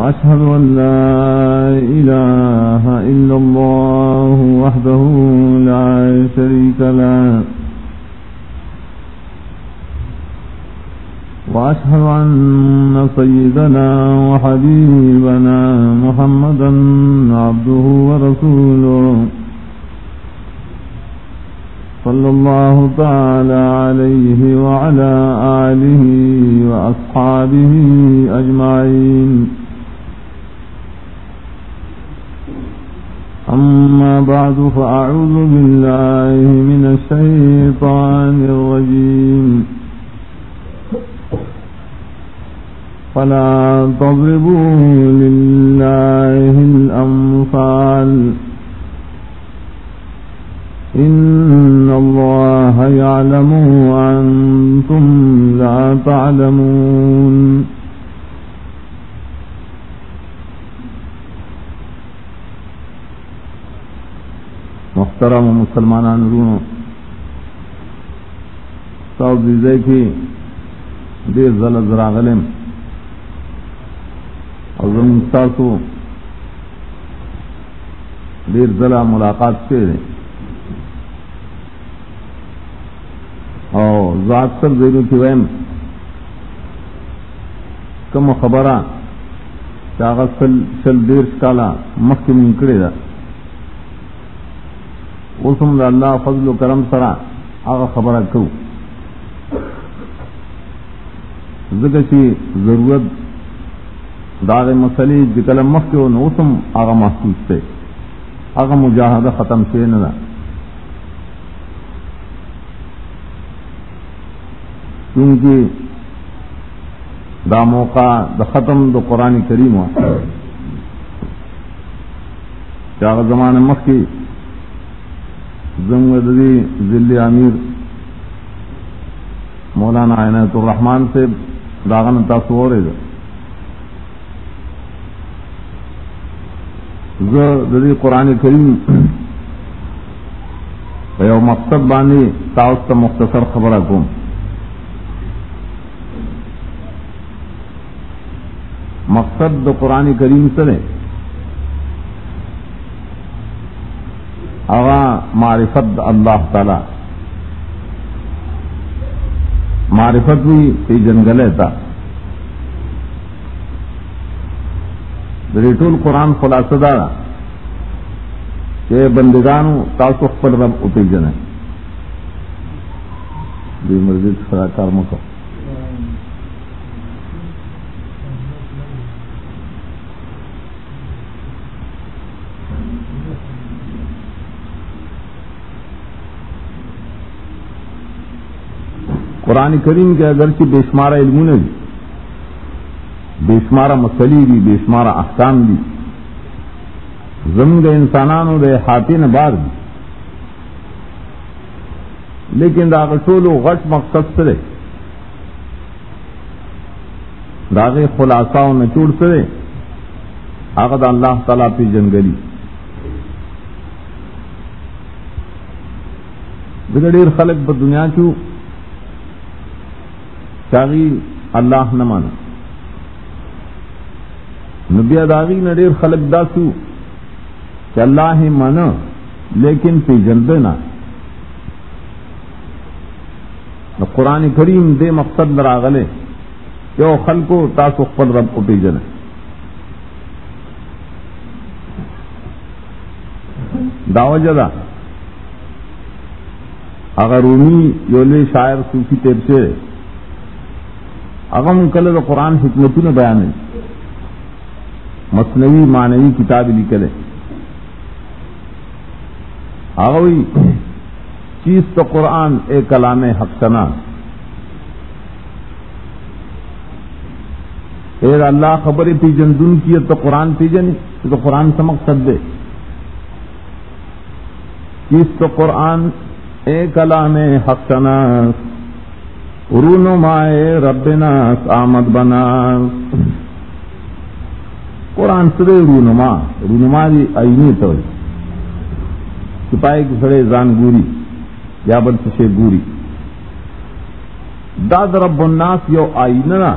وأشهد أن لا إله إلا الله وحده لا شريك له. وأشهد أن سيدنا وحبيبنا محمدا عبده ورسوله. صلى الله تعالى عليه وعلى آله وأصحابه أجمعين. أما بعد فأعوذ بالله من الشيطان الرجيم. فلا تضربوا لله الأمثال. إن الله يعلم وأنتم لا تعلمون. محترم مسلمانان رونو سعود دیزے کی دیر زلد راغلم اور زمستاسو دیر زلہ ملاقات سے دیں اور ذات سر دینو کی ویم۔ کم خبرہ کاغذ سل شل دیر کالا مخی منکڑے دا اسم دا اللہ فضل و کرم سرا آغا خبرہ کو ذکر چی ضرورت داغ مسئلے جکل مخ کے نو اسم آغا محسوس تے آغا مجاہدہ ختم سے نہ کیونکہ دا موقع دا ختم دا قرآن کریم ہوا چاہ زمان مخ کی زنگی ضلع امیر مولانا عنایت الرحمان سے داغن تاثر زدی قرآن کریم یو مقصد باندھی تاؤس مختصر خبر کو مقصد دو قرآن کریم سرے اغا معرفت اللہ تعالی۔ معرفت بھی پی جنگلے تھا ریٹول قرآن خلاصہ دارا کہ بندگان تاسخ پر رب اپی جن دی مرضی خدا کار مکو۔ قرآن کریم کے اگرچہ بے شمارہ علم نے بھی، بے شمارہ مسلی بھی، بے شمارہ احکام بھی، زمین انسانانو دے حاطین بار بھی۔ لیکن داغ ٹولو غٹ مقصد سرے داغ خلاصہ و نچوڑ سرے آغد اللہ تعالیٰ پی جنگلی۔ بگڑیر خلق پر دنیا کیوں؟ چاغی اللہ نہ مانا۔ نبی اداغی نے ڈیر خلق داسو کہ اللہ ہی مانا، لیکن پی جلدے نہ۔ قرآن کریم دے مقصد راغلے کہ وہ خل کو تاسو خپل رب کو پی جنے داو جدا اگر رومی یولے شاعر صوفی تیر سے اغم کل دا قرآن حکمتوں نے بیان مصنوی معنوی کتاب لکھے اغوی چیز تو قرآن اے کلام حق سنا اے اللہ خبر پی جن دن کی تو قرآن پی جنی تو قرآن سے مقصد دے کس تو قرآن اے کلام حق شناس رونمائے ربناس آمد بناس قرآن سرے رونما رونما دی آئینی تو سپاہی کی سڑے زان گوری، یا بل سشے گوری۔ داد رب الناس یو آئیننا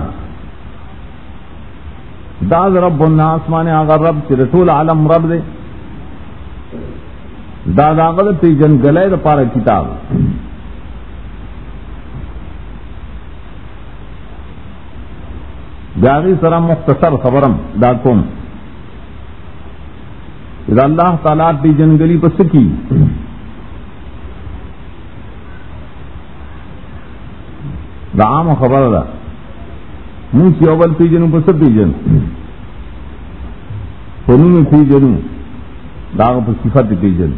داد رب الناس مانے آگا رب چرے طول عالم رب دے۔ داد آگا تی جن گلے دا پارا کتاب۔ بیاغی سرا مختصر خبرم دا کم اذا اللہ تعالیٰ تی جنگلی پر سکی دا عام خبر دا۔ من سی اول پی جنو پر سب پی جن۔ فنون پی جنو۔ داغ پر صفت پی جن۔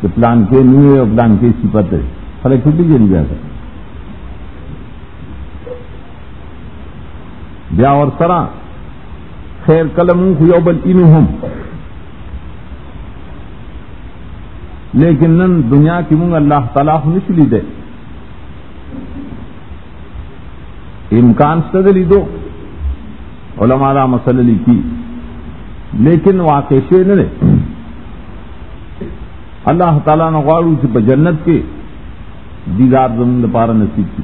کہ پلان کے نوے اور پلان کے صفت ہے۔ خلق پی جن گیا تھا بیا اور سرا، خیر کلم یو بل انہم لیکن نن دنیا کی منگ اللہ تعالیٰ نچلی دے امکان سے دو. علماء را مسئلہ لکھی لیکن واقع شے نے اللہ تعالیٰ نے غارو سے جنت کے دیدار زمین پارا نصیب کی.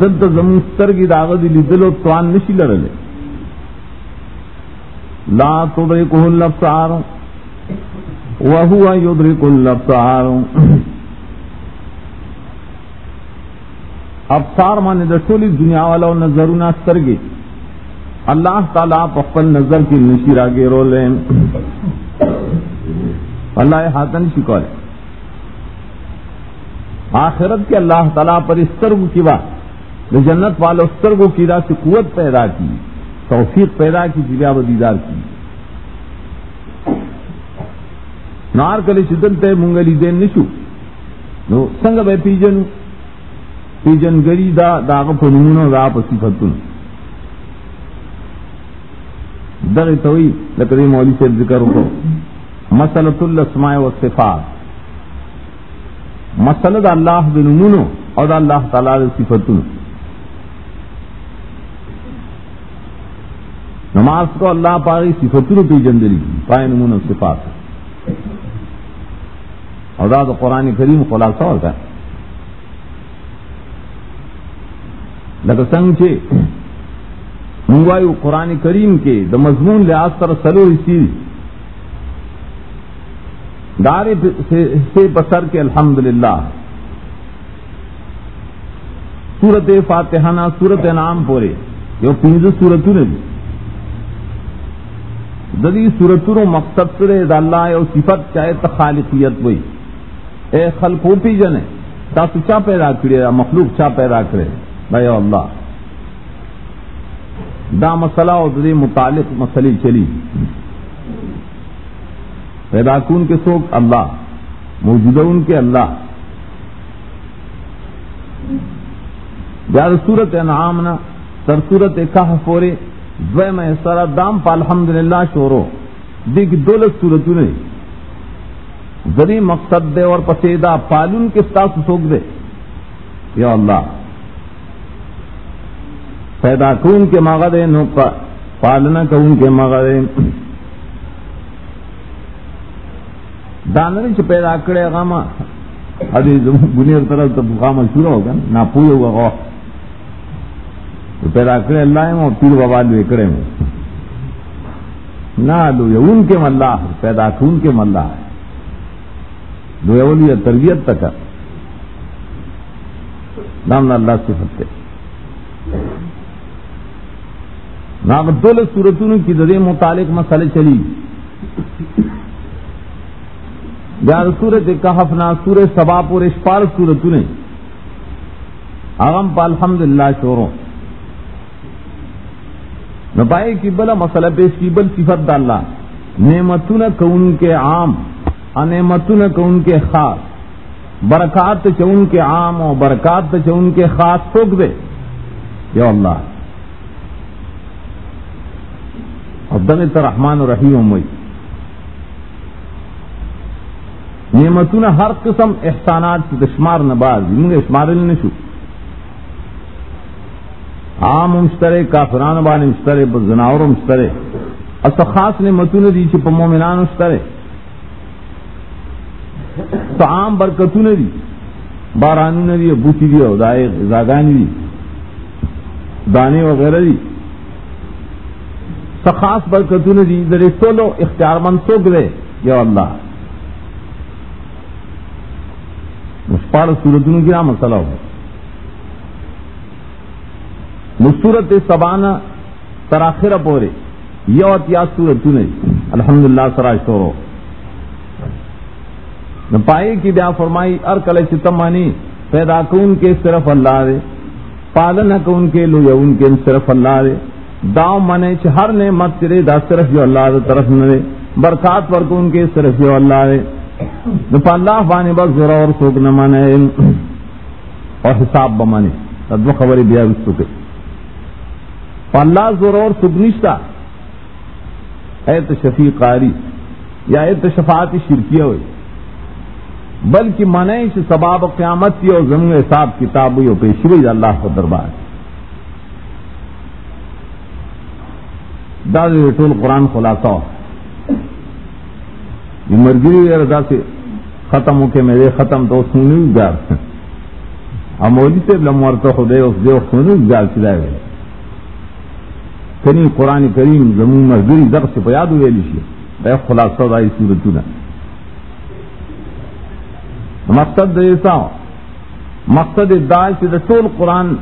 دد زمین سترگی داغ دلی دلو توان نشی لڑلے لا تدرکہ الابصار وهو يدرك الابصار ابصار مانے د ټولي دنیا والو نظرونه سترګي اللہ تعالی په خپل نظر کې نشي راګي رولې اللہ ہاتن شکول آخرت کے اللہ تعالیٰ پر استرگ کی بات. جنت والو استرگو کی را سے قوت پیدا کی، توفیق پیدا کی جلیا و دیدار کی۔ نار کلی شدل تے منگلی دین نشو۔ نو، سنگ بے پیجن پیجن گری دا داغ پنمونو دا پا صفتن دغی توی لکری مولی سے ذکر کو مسلط الاسماء و صفات۔ مسلط اللہ بنمونو اور اللہ تعالی دا صفتن نماز کو اللہ پاگی صفتن پیجن دلی پائے نمونو صفات اور دا قرآن کریم خلاصہ ہوتا ہے۔ لکه څنګه چې موږ وایو قران کریم کې د مضمون لحاظ سره سلو رسی دار سے بسر کے الحمدللہ۔ سورت فاتحہ نا سورت نام پورے۔ یو پنځه سورتونه دي د دې سورتونو مقصد سره د الله یو صفت چاہے خالقیت وي اے خلقو پی جنے تاسو چا پیدا کړی مخلوق چا پیدا کړی بھائی اللہ۔ دا مسئلہ اور دے متعلق مسئلے چلی۔ پیدا کن کے سوک؟ اللہ۔ موجودہ ان کے اللہ۔ یار صورت انعام نا سر صورت کہہ فورے دو میں سر دام پا الحمد للہ شورو۔ دیکھ دولت صورت نے ذری مقصد دے اور پسیدہ پالون کے ساتھ سوک دے۔ یا اللہ۔ پیدا کون کے مغد نو پالنا کون کے مغد دانری چ پیدا کرے غاما ادی بنیر طرف تو غاما شروع ہوگا نہ پوئی ہوگا غوا پیدا کرے اللہ میں پیر بابا لوے کرے میں نہ لو یہ ان کے ملا پیدا کون کے ملا ہے۔ دو اولی تربیت تک نام اللہ سے فتح۔ ناغدول صورتوں کی ددے متعلق مسئلے چلی۔ یار سورت کہف نا سور سبا پور اشپال سورتوں نے۔ اغم پا الحمد للہ شوروں۔ نپائے کی بلا مسئلہ پیش کی بل صفت ڈاللہ نعمتون کون کے عام، انعمتون کون کے خاص۔ برکات چون کے عام اور برکات چون کے خاص ٹوک دے۔ یا اللہ۔ اور دم رحمان و رحیم وئی نعمتون ہر قسم احسانات کی دشمار نباز منگے اشمار نشو۔ عام مشترے، کافران بان مشترے زناور مشترے۔ اصل خاص نعمتون دی چھ پا مومنان مشترے۔ تو عام برکتون دی بارانون دی بوتی دی او دائے زاگانی دی دانے وغیرہ دی سخاص برکتون دی در ٹولو اختیار مند سوک دے یا اللہ مشپار سورتوں کی نام مسئلہ ہو مصورت سبانا تراخر پورے، یو اتیا سورت نے الحمد للہ سراج تو پائے کی بیا فرمائی ار کل چتمانی پیدا کون کے صرف اللہ دے، پالن کون کے لو ان کے صرف اللہ دے۔ داؤ منے ہر نے مت چرے دا صرف جو اللہ دے طرف نہ برکات پر کون کے صرف جو اللہ دے۔ اللہ بانی بس ذرا اور سوک نہ مانے۔ اور حساب بمانے تدو خبر بیا اس کے اللہ زور اور سگنشتا اے تو شفیع قاری یا اے تو شفاعت شرکیہ ہوئی۔ بلکہ منع سے سباب قیامت کی اور زمین حساب کتاب ہوئی اور پیشوئی اللہ کو دربار۔ داد ٹول قرآن خلاصہ یہ مرگری رضا سے ختم ہو کے میرے ختم تو سنی گار امولی سے لمور تو خدے اس دے سنی گار چلائے گئے کنی قرآن کریم زمین مرگری در سے پیاد ہوئے لیشی اے خلاصہ دائی سورتو نا مقصد ایسا مقصد دائی سے دا ٹول قرآن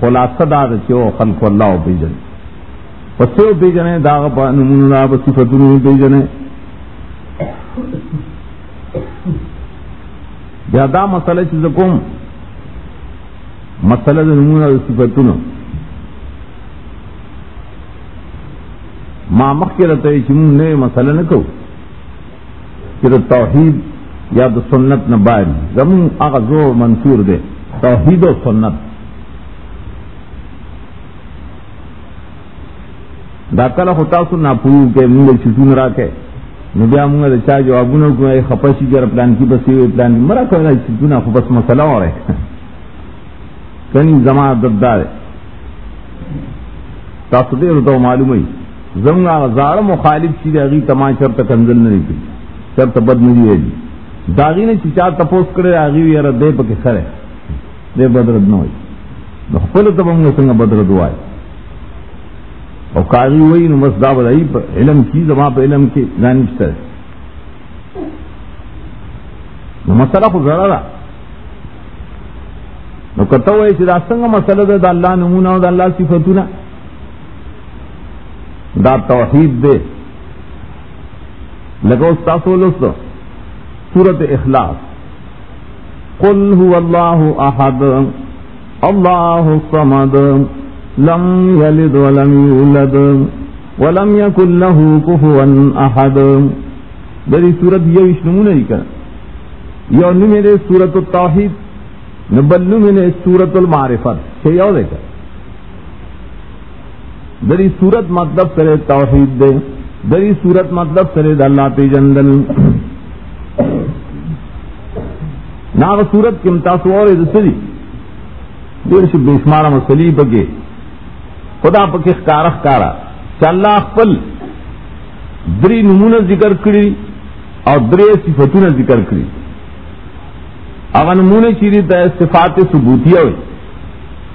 خلاصہ دا دا چو خلق اللہ پی جنے پسیو پی جنے داغ پا نمون اللہ پا صفتنو پی جنے یا دا مسئلہ چیز کوم مسئلہ دا نمونہ دا صفتونو. ما مخ کے رہتا ہے چمون نئے مسئلہ نکو کہ توحید یا دا سنت نباری زمون آغا زور منصور دے توحید و سنت. دا کلا خطاسو نا پویو کے مونگے چیزون را کے نو بیا موږ د چا جوابونه کوو خپشي ګر پلان کې بس یو پلان مرا کوي چې دونه خو بس مسله وره. کني زما ددار تاسو دې ورته معلومه زمغه زار مخالف شي دغه تمام شرط کنزل نه دي شرط بد نه دی جی۔ داغی نے چچا تپوس کرے آگی یار دے پکے کھڑے۔ دے بدرد نہ ہوئی۔ خپل ته موږ څنګه بدرد وای او قاضی وہی نو بس دا بدائی علم کی زما پہ علم کے جانب نو مسئلہ خود ذرا دا۔ نو کتا ہوئے چی دا سنگا مسئلہ دا, اللہ نمونہ دا اللہ صفتونا۔ دا توحید دے۔ لگو استاسو لسو سورت اخلاص۔ قل هو اللہ احد، اللہ صمد لم يلد ولم يولد ولم يكن له كفوا احد۔ دری صورت یہ وشنمون ہے کر یہ ان میں سورت التوحید نبلو میں سورت المعرفت۔ چھ یو دے کر دری صورت مطلب کرے توحید دے، دری صورت مطلب کرے اللہ پی جندل۔ ناغ صورت کم تاسو اور دسری دیر سے بے شمارا مسلی بگے۔ خدا پکی خکارا خکارا چا اللہ اخپل دری نمون ذکر کری اور دری صفتون ذکر کری۔ اگر نمون چیری تا صفات ثبوتیہ ہوئی۔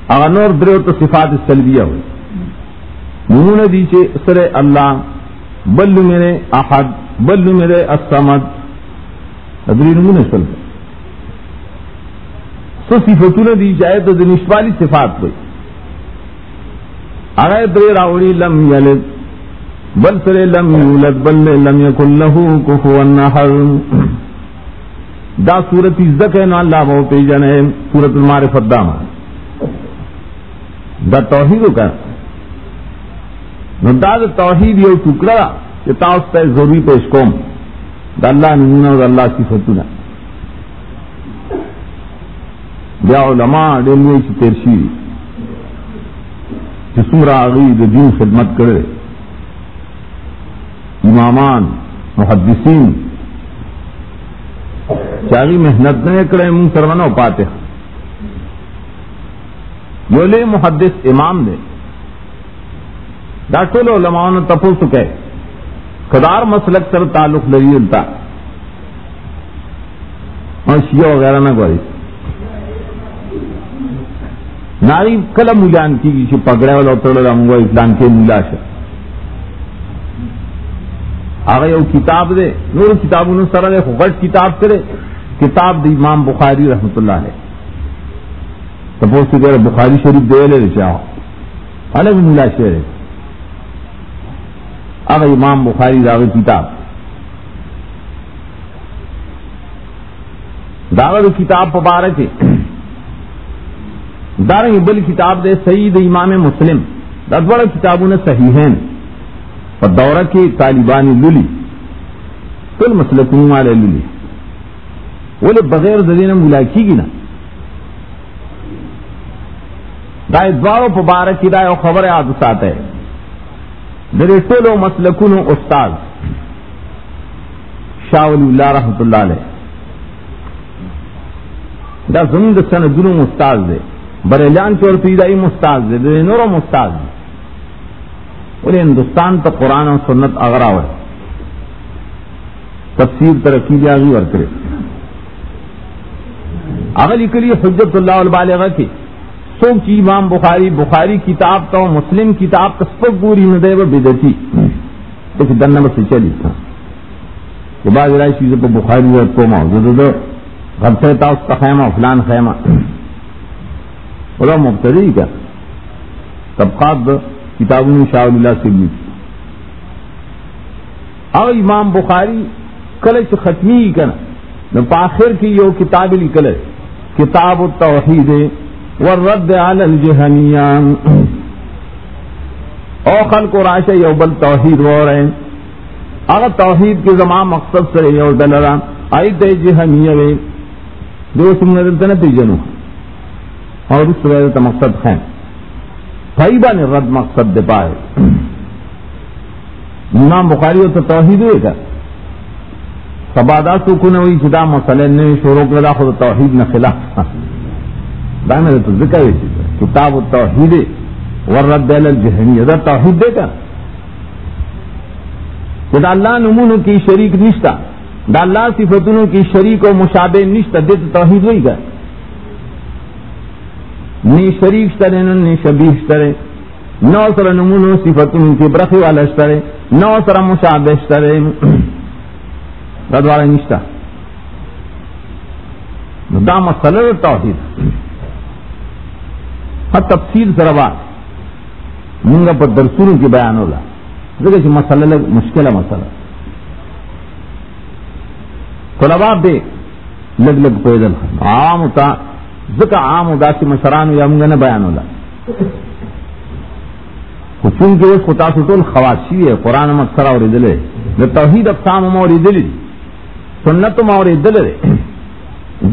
اگر نور دری تو صفات سلبیہ ہوئی۔ نمون دی چے سر اللہ بلو میرے احد بلو میرے السمد دری نمون سلب سو صفتون دی جائے تو دنشوالی صفات ہوئی۔ اگر دری راوڑی لم یلد، بل سرے لم یولد، بل لم یکن لہو کفوا نحر دا سورت ازدک ہے نا اللہ بہو پی جانے، سورت المعرفت داما دا توحید کا۔ نو دا دا توحید یو ٹکڑا کہ تاؤستا ضروری پیش کوم. دا اللہ نمونہ دا اللہ کی صفتنا بیا علماء دلوی چی ترشیری سمرا آگئی دین خدمت کرے. امامان، محدثین. چاہی محنت نے کرے منہ سرمن پاتے بولے محدث امام دے. ڈاکٹر علماء نے تپو سکے قدار مسلک سر تعلق لری التا اور شیعہ وغیرہ نہ گوئی ناری کل مجان کی گی پگڑے والا اتر رنگو اسلام کے ملا سے آگے وہ کتاب دے، نور کتاب انہوں سر دے کتاب کرے۔ کتاب دی امام بخاری رحمت اللہ ہے سپوز تو بخاری شریف دے لے چاہو الگ ملا شیر اب امام بخاری داغ کتاب. داغ کتاب پبارک دار بل کتاب دے سعید امام مسلم. دس کتابوں نے صحیح ہیں اور دورہ کی طالبان للی کل مسلک والے للی بولے بغیر زدین ملا کی گی نا. دائے دوارو پبارک کی دائے خبر آد سات ہے میرے ٹولو مسلکن استاد شاہ ولی اللہ رحمت اللہ علیہ۔ دا زمین سن دنوں استاد دے، بریلان چور پیدائی مستاز دے دے نورو مستاز دے۔ بولے ہندوستان تو قرآن اور سنت اگرا ہوئے تفسیر ترقی دیا گی ورکرے۔ اگلی کلی حجت اللہ البالغ کی۔ سوک چی امام بخاری بخاری کتاب تو مسلم کتاب کسپک پوری ندے و بدتی تو دن نمبر سے چلی تھا۔ کہ بعض رائی چیزوں پر بخاری و کو موجود دو گھر سے تھا اس کا خیمہ، فلان خیمہ۔ بڑا مبتدی کا طبقات کتابوں میں شاہ اللہ سے لی تھی اور امام بخاری کلچ ختمی ہی کنا پاخر کی یہ کتاب نکلے کتاب التوحید۔ والرد على الجہنیان او خلق و راشا یو بل توحید وہ رہے اگر توحید کے زمان مقصد سے یو دلرا آئی تے جہنیہ وے. جو سمنا دلتا نا جنو. اور اس وجہ مقصد خیم فائبہ نے رد مقصد دے پائے. امام بخاری ہو تو توحید ہوئے گا. سبادا سکون ہوئی، جدا مسئلے نے شوروں کے خدا خود توحید نہ خلاف دا تو ذکر ہے کتاب و توحید ورد دل الجہنی. ادا توحید دے کر دا اللہ نمون کی شریک نشتا. دا اللہ صفتوں کی شریک و مشابہ نشتا. دے تو توحید ہوئی گا. نی شریک شترے، نی شبیح شترے. نو سر نمون و صفتوں کی برخی والا شترے. نو سر مشابہ شترے. دوارا نشتا. دا مسئلہ توحید. ہر تفصیل سروا منگا پر درسونوں کی بیان ہوگا۔ دیکھے کہ مسئلہ لگ مشکل ہے مسئلہ۔ طلبا بے لگ لگ پیدل عام ہوتا ذکا عام ہوگا کہ مشران یا منگا نہ بیان ہوگا۔ چونکہ اس خطا سٹول خواشی ہے، قرآن مکسرا اور ادلے دا توحید افسام اور ادلی سنت اور ادل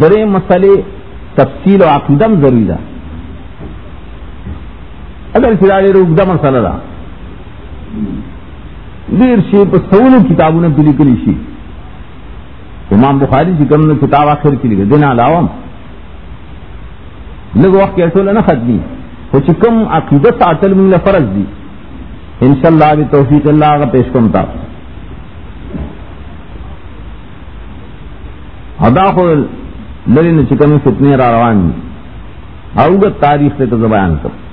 درے مسئلے تفصیل و عقیدم ضروری ہے۔ اگر سراج روکدا مسئلہ رہا۔ دیر شی پر سولو کتابوں نے پلی کلی شی۔ امام بخاری جی کم نے کتاب آخر کی لکھے دینا علاوہ۔ لگ وقت کیسے نہ ختمی۔ ہو چکم عقیدت آتل من فرض دی۔ انشاءاللہ بھی توفیق اللہ کا پیش کم تھا ادا خو لری نے چکن فتنے را روان۔ دی اوگت تاریخ سے تو بیان کر۔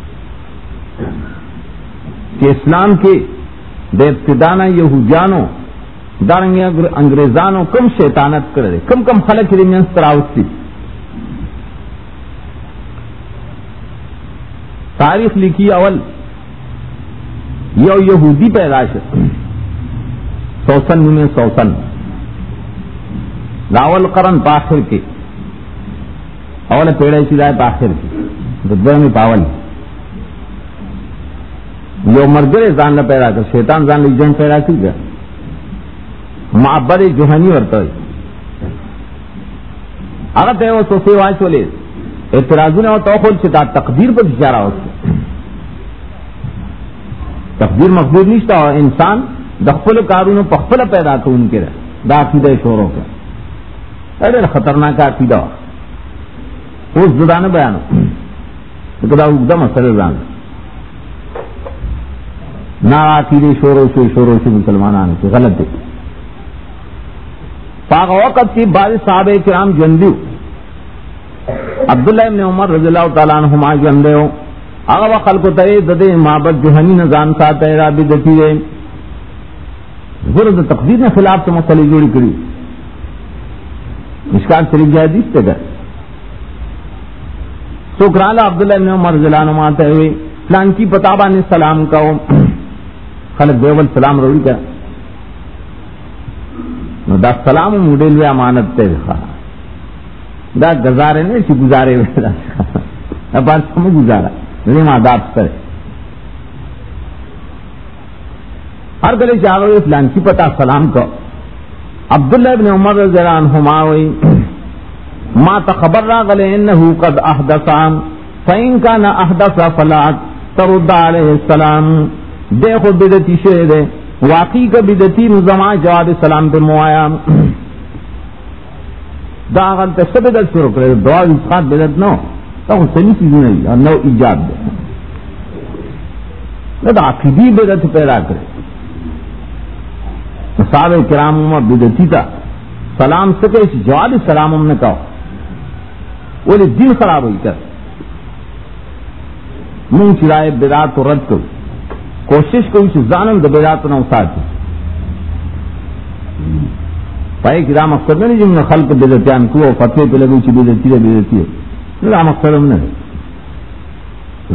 کہ اسلام کے بے ابتدانہ یہودیانوں دارنگ انگریزانوں کم شیطانت کر رہے، کم کم خلق ریمین تراؤت تھی تاریخ لکھی اول، یو یہودی پیدائش سوسن میں سوسن۔ راول قرن پاخر کے۔ اول پیڑے چلائے پاخر کے دبر میں پاول۔ یو مرگر زان نہ پیدا کر، شیطان زان لی جن پیدا کی گیا معبد جوہنی ورتا ہے۔ اگر تے وہ سوفی وائس چولے اعتراضوں نے وہ تو خود چتا تقدیر پر اشارہ ہوتا تقدیر مقدور نہیں تھا انسان دخل کارون پخپل پیدا کو ان کے دا عقیدہ شوروں کا۔ ارے، خطرناک عقیدہ۔ اس زدان بیان دا اگدم اثر ران نہ عقیدے شوروں سے شوروں سے مسلمان کے غلط دے پاک وقت کی بعض صاحب کرام جندیو عبداللہ ابن عمر رضی اللہ تعالیٰ عنہما جندے ہو آغا و خلق تے ددے محبت جوہنی نظام ساتھ ہے رابی دتی ہے غرض تقدیر نے خلاف تو مسئلے جوڑی کری۔ مشکان شریف جائے دیس تے گئے۔ سکرالا عبداللہ ابن عمر رضی اللہ عنہما تے ہوئے فلان کی پتابہ نے سلام کہو۔ خلق دیول سلام روڑی کا۔ نو دا سلام موڈل وی امانت تے دا گزارے نے چی گزارے وی دا۔ بات سمجھ گزارا۔ نیم آداب کرے ہر گلے چاہو فلان کی پتا سلام کو۔ عبداللہ ابن عمر رضی اللہ عنہما ہوئی۔ ما تخبر را گلے انہو قد احدثان۔ فإن كان احدث فلا ترد علیہ السلام۔ دے خود بدتی شے دے۔ واقعی کا بدتی نظام جواب سلام پہ موایا دا غلط سب بدت شروع کرے دعا اسقات بدت نو۔ تو صحیح چیز نہیں اور نو ایجاد دے۔ نہ دا عقیدی بدت پیدا کرے۔ صحابہ کرام میں بدتی تھا سلام سکے اس جواب سلام ہم نے کہا۔ وہ دل خراب ہوئی کر۔ منہ چرائے بدات تو رد کرو۔ کوشش کو اس زانم دبیرات نہ ساتھ پائے کہ رام اختر نہیں جن میں خلق بےزتیان کو فتح پہ لگی چی بےزتی ہے بےزتی ہے. رام اختر ہم نے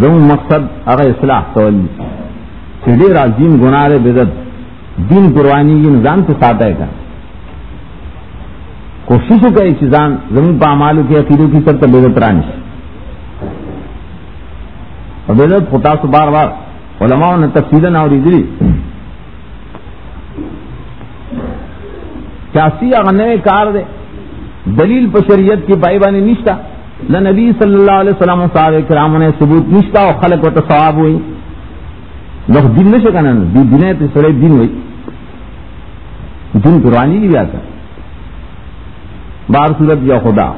رم مقصد اگر اصلاح کول تولی چھڑے راجین گناہ بےزت دین قربانی کی نظام کے ساتھ آئے گا. کوششوں کا ایک چیزان زمین پامالو کے عقیدوں کی سر تو بےزت رانش اور بےزت خطا سے بار بار علماء نے تفصیل اور ادری چاسی اغنے کار دے؟ دلیل پر شریعت کی بائی بانی نشتا. نہ نبی صلی اللہ علیہ وسلم صاحب کرام نے ثبوت نشتا اور خلق و تصواب ہوئی. لوگ دن نشے کا نا. دن ہے تو سڑے دن ہوئی. دن قرآنی بھی آتا بار صورت یا خدا.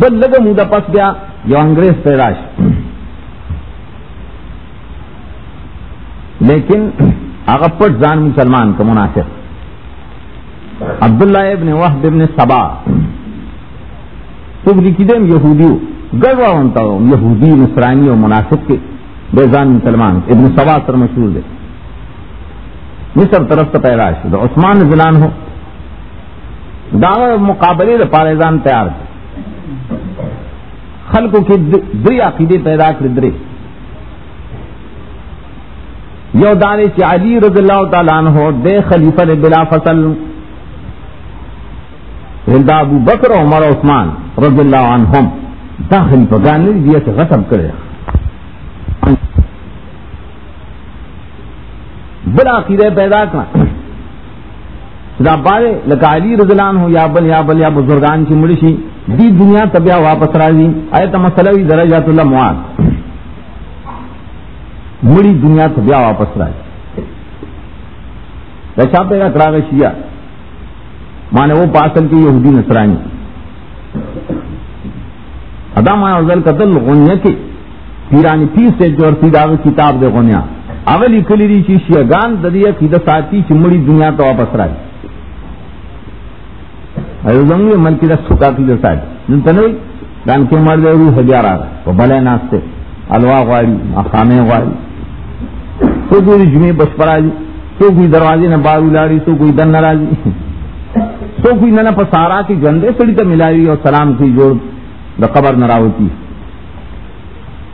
بل لگا مودہ پس گیا یا انگریز پیداش. لیکن اغپٹ زان مسلمان کا مناسب عبداللہ ابن وحب ابن سبا۔ تو لکھی دیں یہودی گڑوا بنتا یہودی نسرانی اور مناسب کے بے زان مسلمان۔ ابن سبا سر مشہور دے۔ مصر طرف سے پیدا شدہ عثمان زلان ہو۔ دعوت مقابلے پارزان تیار تھے۔ خلقوں کی دری عقیدے پیدا کر درے یو دانے چی علی رضی اللہ تعالیٰ عنہ دے خلیفہ دے بلا فصل ہلدا ابو بکر و عمر عثمان رضی اللہ عنہم دا خلیفہ گانے دیا سے غصب کرے۔ بلا عقیدہ پیدا کرنا دا بارے لکا علی رضی اللہ عنہ یا بل یا بل یا بزرگان کی مڑشی دی دنیا تبیا واپس راضی۔ آیت مسئلہ درجات اللہ معاد مڑی دنیا تو بیا واپس رائے چھاپے گا کرا شیا مانے وہ پاسل کی یہودی نسرانی ادا مانا ازل قتل غنیا کے پیرانی پیر سے جو ارسید آگے کتاب دے غنیا اول کلی ری چی شیا گان ددیا کی دساتی چی مڑی دنیا تو واپس رائے ایوزنگی من کی دس سکا کی دساتی جن تنوی گان کے مرد روح ہے بیارا رہا وہ بلے ناستے، الوا غواری مقامے غواری سو کوئی جمعے بس پر آجی سو کوئی دروازے نہ بار الاڑی سو کوئی دن ناراضی سو کوئی نہ پسارا کی گندے سڑی تو ملائی اور سلام کی جوڑ دا قبر نہ ہوتی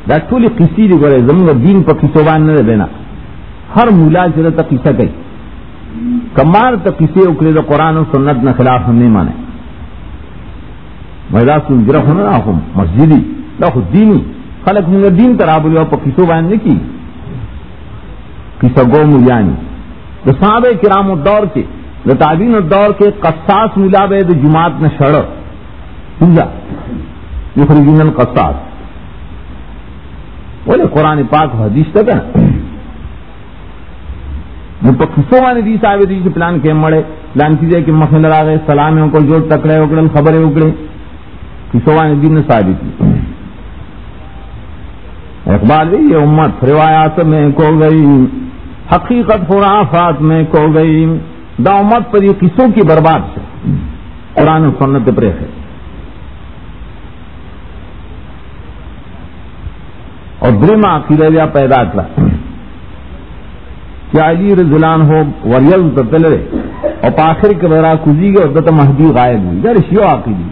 دا ٹولی قصی دی گرے زمین دین پر کسوبان نہ دینا ہر مولا جرا تک قصہ گئی کمار تک کسی اکڑے دا قرآن و سنت نہ خلاف ہم نہیں مانے۔ مہلا سن جرا ہونا ہوں مسجدی، دا خود دینی۔ خلق منگا دین ترابلی اور پکیسو بیان نہیں کی۔ کسا گو ملیانی دا صحابہ کرام الدور کے دا تابین الدور کے قصاص ملا بے دا جماعت میں شڑ سمجھا؟ یخرجون القصاص بولے قرآن پاک حدیث تک ہے۔ نو پا کسو مانی دی صاحب دی پلان کے مڑے، پلان کی جائے کہ مخن لگا سلام کو جو تکڑے اکڑے خبریں اکڑے۔ کسو مانی دی صاحب کی اقبال بھی یہ امت، روایات میں کو گئی۔ حقیقت خرافات میں کو گئی۔ دا پر یہ قصوں کی برباد سے۔ قرآن سنت پر ہے۔ اور درما عقیدہ پیدا کر کیا علی رضلان ہو وریل تلے اور پاخر کے بغیر کزی گئے اور مہدی غائب ہوئی۔ یار شیو عقیدی۔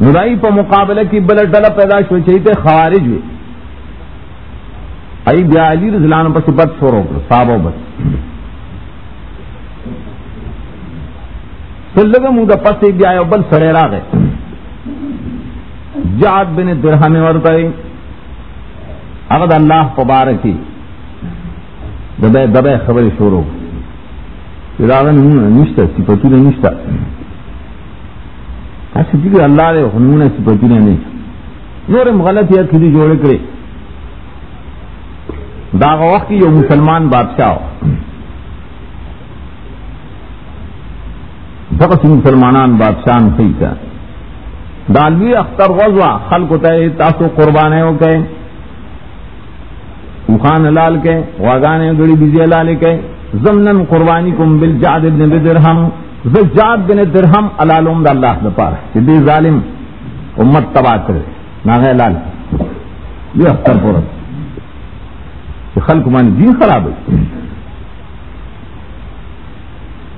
نرائی پر مقابلے کی بلٹ ڈلا پیدا ہوئی چاہیے خوارج ہوئی ای بیا علی رضلان پر سے بد شورو کر صحابہ بس سلگا مودا پس ای بیا یو بل سڑے را گئے جاد بن درہم ورطائی. اغد اللہ پبارکی. دبے دبے خبر شورو راغن نشتا سپتو نے نشتا اچھا ایسے جی اللہ رے ہنون سپتو نے نہیں. نورم غلط یا کھلی جوڑے کرے. داغ وقت کی جو مسلمان بادشاہ بہت مسلمانان بادشاہ صحیح کا۔ دالوی اختر غزوہ، خلق تے تاسو قربانے ہو کے۔ خان لال کے واگانے گڑی بزی لال کے۔ زمنن قربانی کم بل جاد ابن بدرہم۔ زجاد بن درہم علالوم دا اللہ دا پار دی ظالم امت تباہ کرے۔ ناغے لال۔ یہ اختر پورت خلق مان دین خراب ہے۔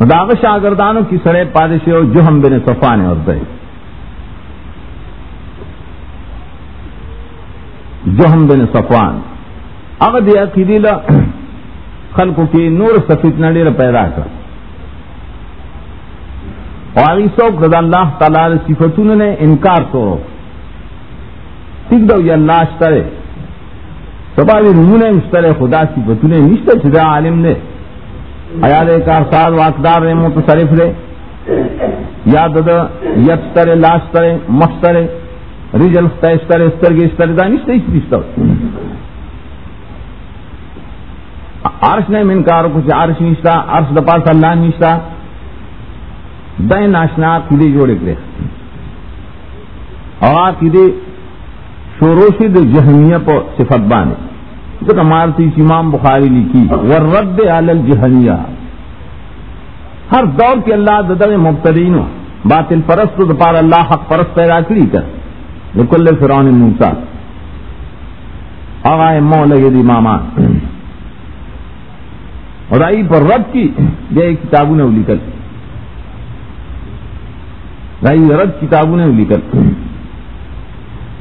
داغ شاگردانوں کی سڑے پادشی ہو جو ہم بن صفان اور دے۔ جو ہم بن صفان۔ اب دیا کی خلق کی نور سفید نڑی پیدا کر۔ اور سوک رضا اللہ تعالی صفتون نے انکار تو۔ ٹھیک دو یہ اللہ اشترے سبا نمونے مشتر خدا کی بتنے نشتر چدا عالم نے۔ حیال کار سال واقدار رہے متصرف رہے یا دد یتر لاشتر مشتر ریجل استر استر کے استر دا نشتر اس نشتر۔ عرش نے منکار کچھ عرش نشتا عرش دپاس اللہ نشتا دائیں ناشنا کدے جوڑے کرے۔ اور کدے شوروشی د جہمیہ پر صفت بانے۔ تو مارتی امام بخاری لکھی ورد عل الجہمیہ ہر دور کے اللہ ددر مبترین باطل پرست تو پار اللہ حق پرست پیدا کری کر لکل فرعون موسا آغائے مو لگے دی ماما اور آئی پر رد کی، یہ کتابوں نے لکھ رائی رد کتابوں نے لکھ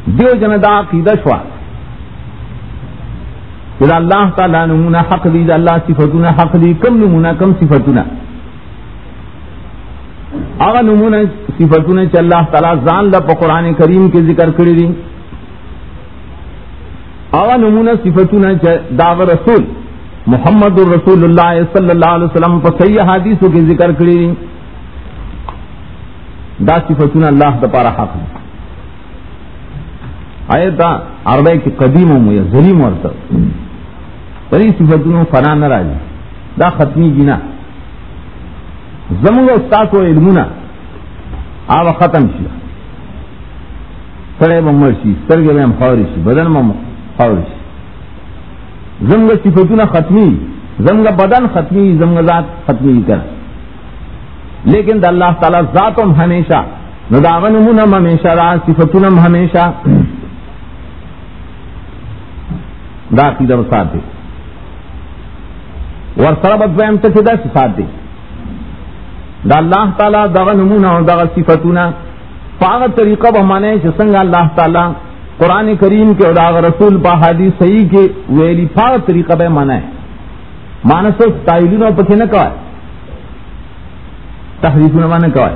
دیو جندا عقیدہ شوا۔ کہ اللہ تعالیٰ نمونہ حق دی اللہ صفتنا حق دی، کم نمونہ، کم صفتنا آغا نمونہ صفتنا چا اللہ تعالیٰ زان لپا قرآن کریم کے ذکر کری دی۔ آغا نمونہ صفتنا چا داغ رسول، محمد الرسول اللہ صلی اللہ علیہ وسلم پر صحیح حدیثوں کے ذکر کری دی۔ دا صفتنا اللہ دپارا حق دی۔ آئے تا عربے کی قدیم ہوں یا ظلیم ورطا پری صفتوں فنا نہ راجی دا ختمی جنا زمگ استاد و علمنا آب ختم شی سڑے بمر شی سرگے میں خوری شی بدن میں خوری شی زمگ صفتوں ختمی زمگ بدن ختمی زمگ ذات ختمی کر لیکن دا اللہ تعالی ذاتم ہمیشہ نداغن ہمیشہ را صفتوں ہمیشہ دا عقیدہ ساتھ دے۔ ور سربت ویم تک دا ساتھ دے۔ دا اللہ تعالی دا نمونہ اور دا صفتونا پاغ طریقہ بمانے جسنگ اللہ تعالی قرآن کریم کے اور دا رسول پا حدیث صحیح کے ویلی پاغ طریقہ بے مانا ہے۔ مانسو تائلین اور پکے نہ کوائے تحریف نہ کوائے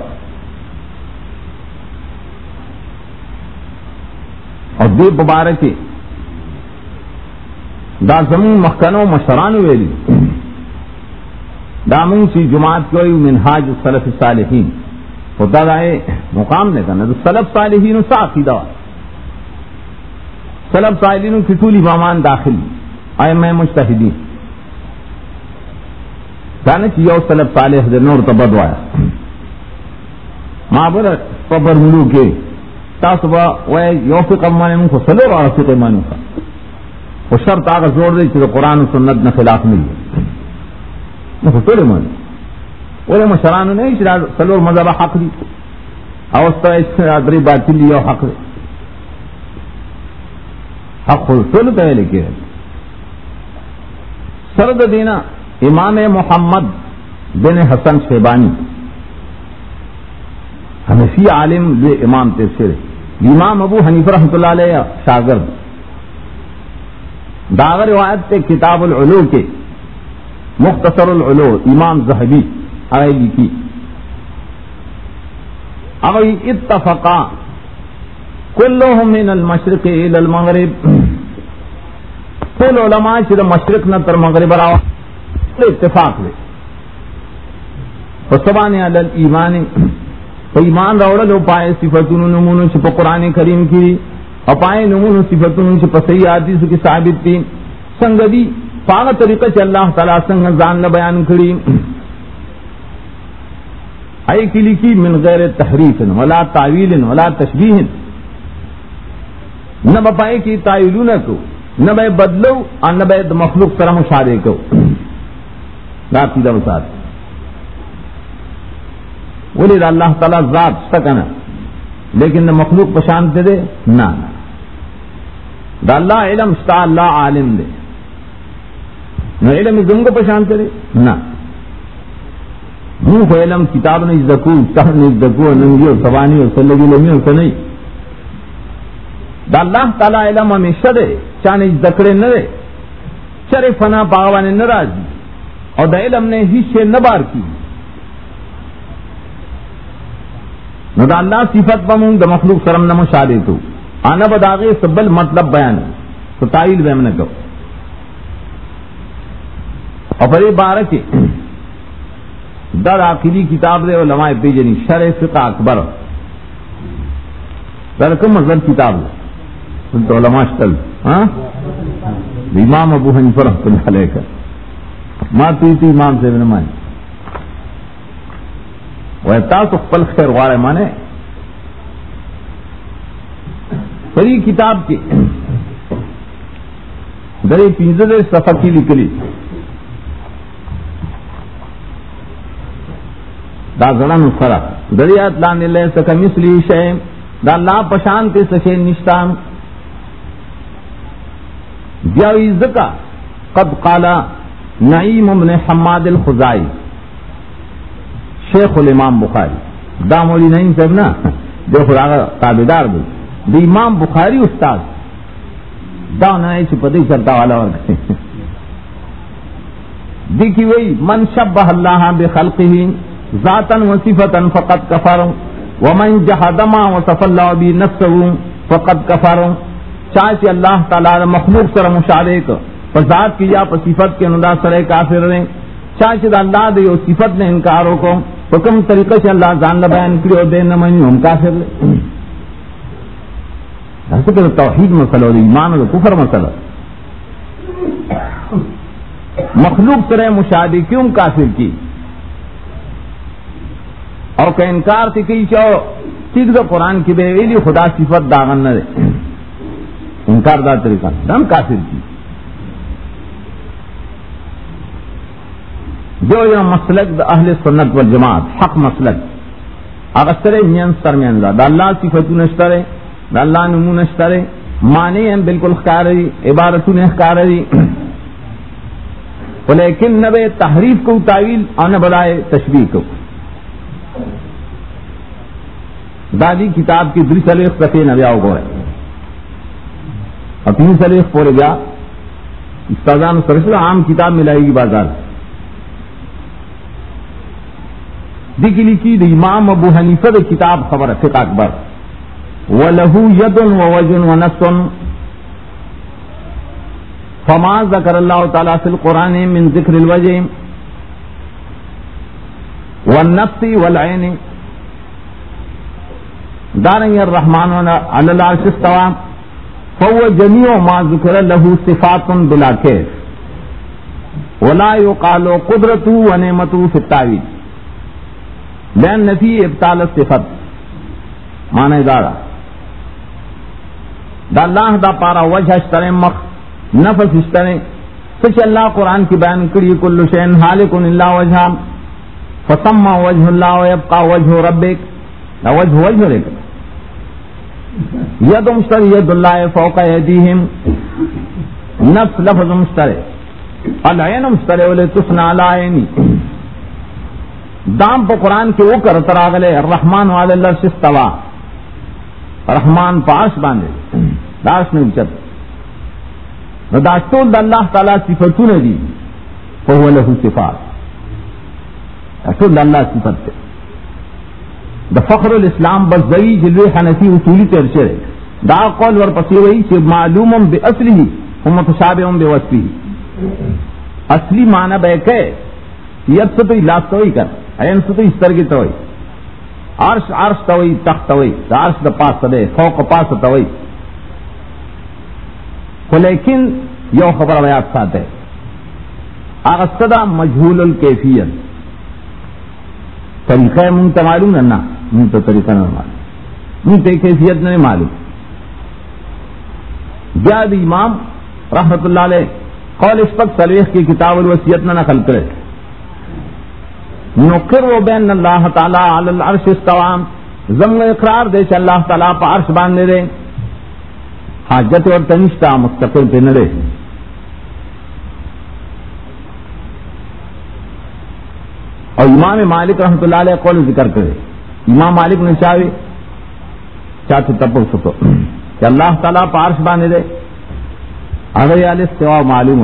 اور دے مبارک دا زمون مخکنو مشران ویلی. دامن سی جماعت کوئی منہاج سلف صالحین. خدا دائے مقام نے کہنا تو سلف صالحین سا عقیدہ سلف صالحین کی طول امامان داخل. آئے میں مشتحدی جانے کی یو سلب صالح دے نور تبدوایا ماں بر قبر ملو کے تاسو با وای یو فقہ معنی من کو سلو را فقہ معنی کا وہ شرط آگا زور دے چھو قرآن و سنت نہ خلاف ملی نہ کو سلو معنی مشران نہیں چرا سلو مذہب حق دی۔ اوستا اس دری باطل یو حق دی حق خود سلو لکھے سرد دینا امام محمد بن حسن شیبانی۔ حنفی عالم بے امام تفسیر امام ابو حنیف رحمۃ اللہ علیہ شاگرد۔ داغر روایت تے کتاب العلو کے مختصر العلو امام زہبی آئے کی۔ اوئی اتفقا۔ کلهم من المشرق الى المغرب۔ کل علماء چر مشرق نہ تر مغرب راو۔ اتفاق لے۔ فسبان علی الایمان ایمان۔ روڑ لو پائے صفتون نمون چھ پا قرآن کریم کی۔ اپائے نمون صفتون چھ پا صحیح حدیث کی ثابت تھی۔ سنگ دی پاغ طریقہ چھ اللہ تعالی سنگ زان بیان کری۔ اے کلی کی من غیر تحریف ولا تعویل ولا تشبیح نہ بپائے کی تعویلون کو، نہ بے بدلو اور نہ بے مخلوق سره مشابه کو۔ دا عقیدہ وسات ولی دا اللہ تعالی ذات سکنا، لیکن نہ مخلوق پشان دے دے نہ۔ دا اللہ علم ستا اللہ عالم دے. نہ علم زم کو پشان دے نہ. منہ کو علم کتاب نہیں زکو تہ نہیں زکو ننگی اور سوانی اور سلگی لمی اور نہیں دا اللہ تعالی علم ہمیشہ دے، چانے ذکرے نہ دے. چرے فنا باغوانے ناراضی اور دا علم نے ہی سے نبار کی. نو دا اللہ صفت بمون، دا مخلوق سرم نمو شادے تو. آنا بداغے سبل مطلب بیان تو تائیل بہم نے کہو اور پر بارہ کے در آخری کتاب دے علماء پیجنی شرع فقہ اکبر۔ در کم مذہب کتاب دے۔ تو علماء شتل۔ ہاں؟ امام ابو حنیفہ رحمۃ اللہ علیہ کا۔ ما تی تی امام سے ابن مانی وہ تاسو خپل خیر غواړی مانے۔ پری کتاب کی۔ دری پینزل صفحہ کی لکلی دا زړه نسخه دریات لاندې له سکه مثلی شی دا الله پشان ته سشی نشتان۔ بیاوی زکا۔ قد قالا نعیم ابن حماد الخزائی۔ شیخ الامام بخاری۔ دا مولی نعیم صاحب نا۔ جو خدا تابدار دی۔ دی امام بخاری استاد. دا نائے چھ پدی چرتا والا ورکتے دیکھی وئی من شبہ اللہ بخلقہ ذاتا وصفتا فقد کفر. ومن جہد ما وصف اللہ بی نفسه فقد کفر. چاہے اللہ تعالی مخلوق سر مشارک ذات کی یا صفت کے ندا سر کافر رہے. چاہے اللہ دے صفت نے انکاروں کو حکم طریقے سے اللہ جان بیان کریو، دے نہ من ہم کافر لے ایسے توحید مسئلہ اور ایمان اور کفر مسئلہ۔ مخلوق سر مشاہدے کیوں کافر کی۔ اور کہ انکار تھی کہ چو ٹھیک تو قرآن کی بے ویلی خدا صفت داغن نہ دے۔ انکار دا طریقہ۔ دم کافر کی۔ جو یہ مسلک دا اہل سنت والجماعت، حق مسلک۔ اغسر مین سر مین دا اللہ صفتو نشترے۔ دا اللہ نمو نشترے معنی ہیں بالکل اخکار خکاری عبارتوں نے اخکار خکاری لیکن نبے تحریف کو تعویل اور نہ بلائے تشبیح کو۔ دادی کتاب کی دل سلیخ کتے نبیاؤ کو ہے اور تین سلیخ پورے گیا استاذان سرسل عام کتاب ملائے گی بازار۔ دیکھ لکھی دی امام ابو حنیفہ دی کتاب خبر فقہ اکبر۔ وَلَهُ يَدٌ وَوَجٌ وَنَسٌ فما ذکر اللہ تعالیٰ فی القرآن من ذکر الوجہ والنفس والعین دارنگ الرحمن علی العرش استوا فو جمیع ما ذکر له صفات بلا کیف ولا يقال قدرت و نعمت فی التاویل لان نفی ابطال صفت مانے دارا. دا اللہ دا پارا وجہ اشترے مخ نفس اشترے سچ اللہ قرآن کی بیان کری کل شین حالکن اللہ وجہ۔ فسمى وجه الله ويبقى وجه ربك لا وجه وجه لك يد مشتر يد الله فوق يديهم نفس لفظ مشتر العين مشتر ولتصنع على عيني دام پا قرآن کے وہ تراغلے، الرحمن والے الرش استوا رحمان پاس باندھے۔ داس نے اچت داشتول اللہ تعالی صفتوں نے دی۔ فهو له صفات۔ اصول اللہ صفت تے دا فخر الاسلام بس دئی جلوے حنفی اصولی ترچے دا قول ور پسی وئی کہ معلوم بے اصلی ہی ہم متشابہ بے وصفی۔ ہی اصلی معنی بے کہ ید سے تو لاس توئی کر این سے تو اس طرح کی توئی عرش عرش توئی تخت توئی دا عرش دا پاس دے فوق پاس توئی تو لیکن یو خبر بیات ساتھ ہے اغسطہ مجھول الکیفیت طریقہ منگ تو معلوم ہے نا منگ تو طریقہ نہ معلوم. منگ تو کیفیت نہیں معلوم. جاد امام رحمت اللہ علیہ قول اس پک سلیخ کی کتاب الوسیت نہ نقل کرے نقر و بین اللہ تعالی علی العرش استوام. زمن اقرار دے چ اللہ تعالی پا عرش باندھے دے. حاجت اور تنشتہ مستقل پہ نہ رہے اور امام مالک رحمۃ اللہ علیہ قول ذکر کرے. امام مالک نے چاہے چاہتے تب سکو کہ اللہ تعالیٰ پارش بانے دے. اگر علیہ استوا معلوم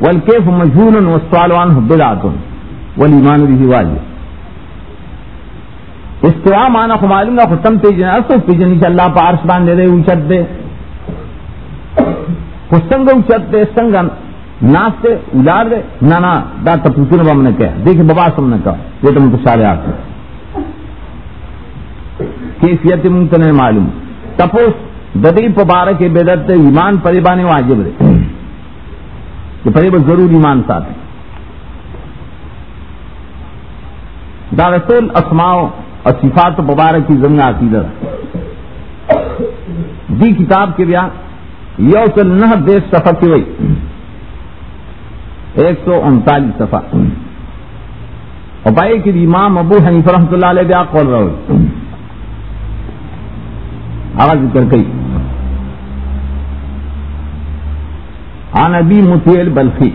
والکیف مجھول وسوال عنہ بدعت والایمان به واجب. استوا مانا کو معلوم نہ ختم پی جنا تو پی جن اللہ پارش باندھے دے اونچت دے. سنگ اونچت دے سنگن ناس سے اجار دے. نہ نا دا تپوسی نے بم نے کہا. دیکھیں بابا سم نے کہا، یہ تم تو سارے آتے کیفیت ممکن ہے معلوم. تپوس ددی پبارہ کے بدت ایمان پریبانے واجب رہے. کہ پریب ضرور ایمان ساتھ دا رسول اسماؤ اور صفات مبارک کی زمین آتی دی کتاب کے بیان یو سل نہ دیش سفر کی ہوئی۔ ایک سو انتالیس صفحہ۔ اور بھائی کہ امام ابو حنیف رحمۃ اللہ علیہ بیا قول رہو آواز ذکر کئی۔ آن ابی متیل بلخی۔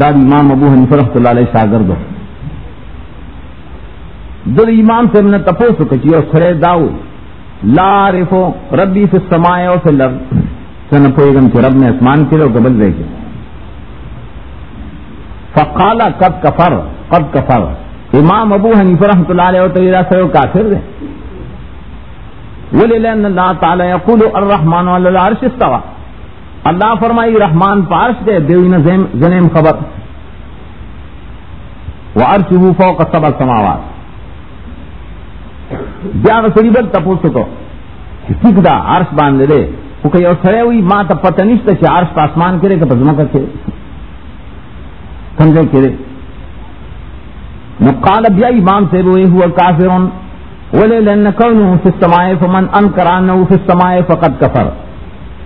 داد امام ابو حنیف رحمۃ اللہ علیہ شاگرد۔ در امام سے نے تپوس کچی اور سرے داؤ۔ لا رفو ربی فی السماء و فی الارض۔ سن پویگم کہ رب نے اسمان کے لو قبل دے کے فقال قد کفر قد کفر۔ امام ابو حنیف رحمۃ اللہ علیہ تعالی سے کافر دے وللن اللہ تعالی یقول الرحمن علی العرش استوى اللہ فرمائی، رحمان پارش دے دیوی نظم زنیم خبر۔ وعرشه فوق سبع سماوات۔ بیا رسولی بل تپوسو کو ٹھیک دا عرش باندھ دے وہ کہ اور سڑے ہوئی ماں تب پتہ نہیں کہ عرش پاسمان کرے کہ پزما کرے سمجھے کرے نقال بیا امام سے روئے ہوا کافرون. ولے لن کونو فی السماء فمن انکرانو فی السماء فقد کفر.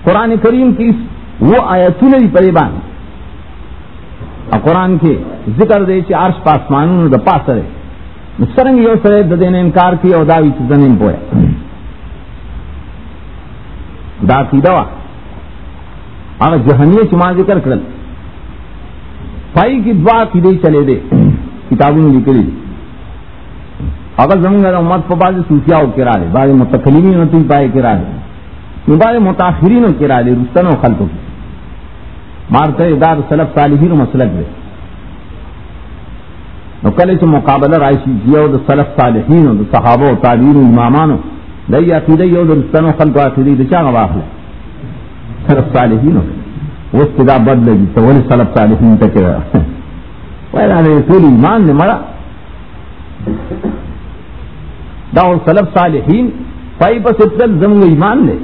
قرآن کریم کی وہ آیتون دی پریبان اور قرآن کے ذکر دے چی عرش پاسمانون دا پاس رہے سرنگ یو سرے دا دین انکار کی او داوی چی زنین پویا دا کی دوا اگر جہنیہ چما ذکر کرل۔ پائی کی دعا کی دے چلے دے۔ کتابوں میں لکھ لی اگر زمین اگر امت پہ بعض صوفیاء کرا دے۔ بعض متقلین ہوتی پائے کرا دے۔ بعض متاخرین کرا دے، رستن و خلق کی مارتے ادار سلف صالحین مسلک دے۔ نو کله چې مقابله راشي یو د سلف صالحین او د صحابه او تابعین او امامانو، د عقیده، یو د رستنو خلق عقیده د چا غواخله سلف صالحین. اس خدا بد لگی تو ولی سلب صالحین تک ویلا رسول ایمان نے مرا دا سلب صالحین پائی پس اتل زمگ ایمان لے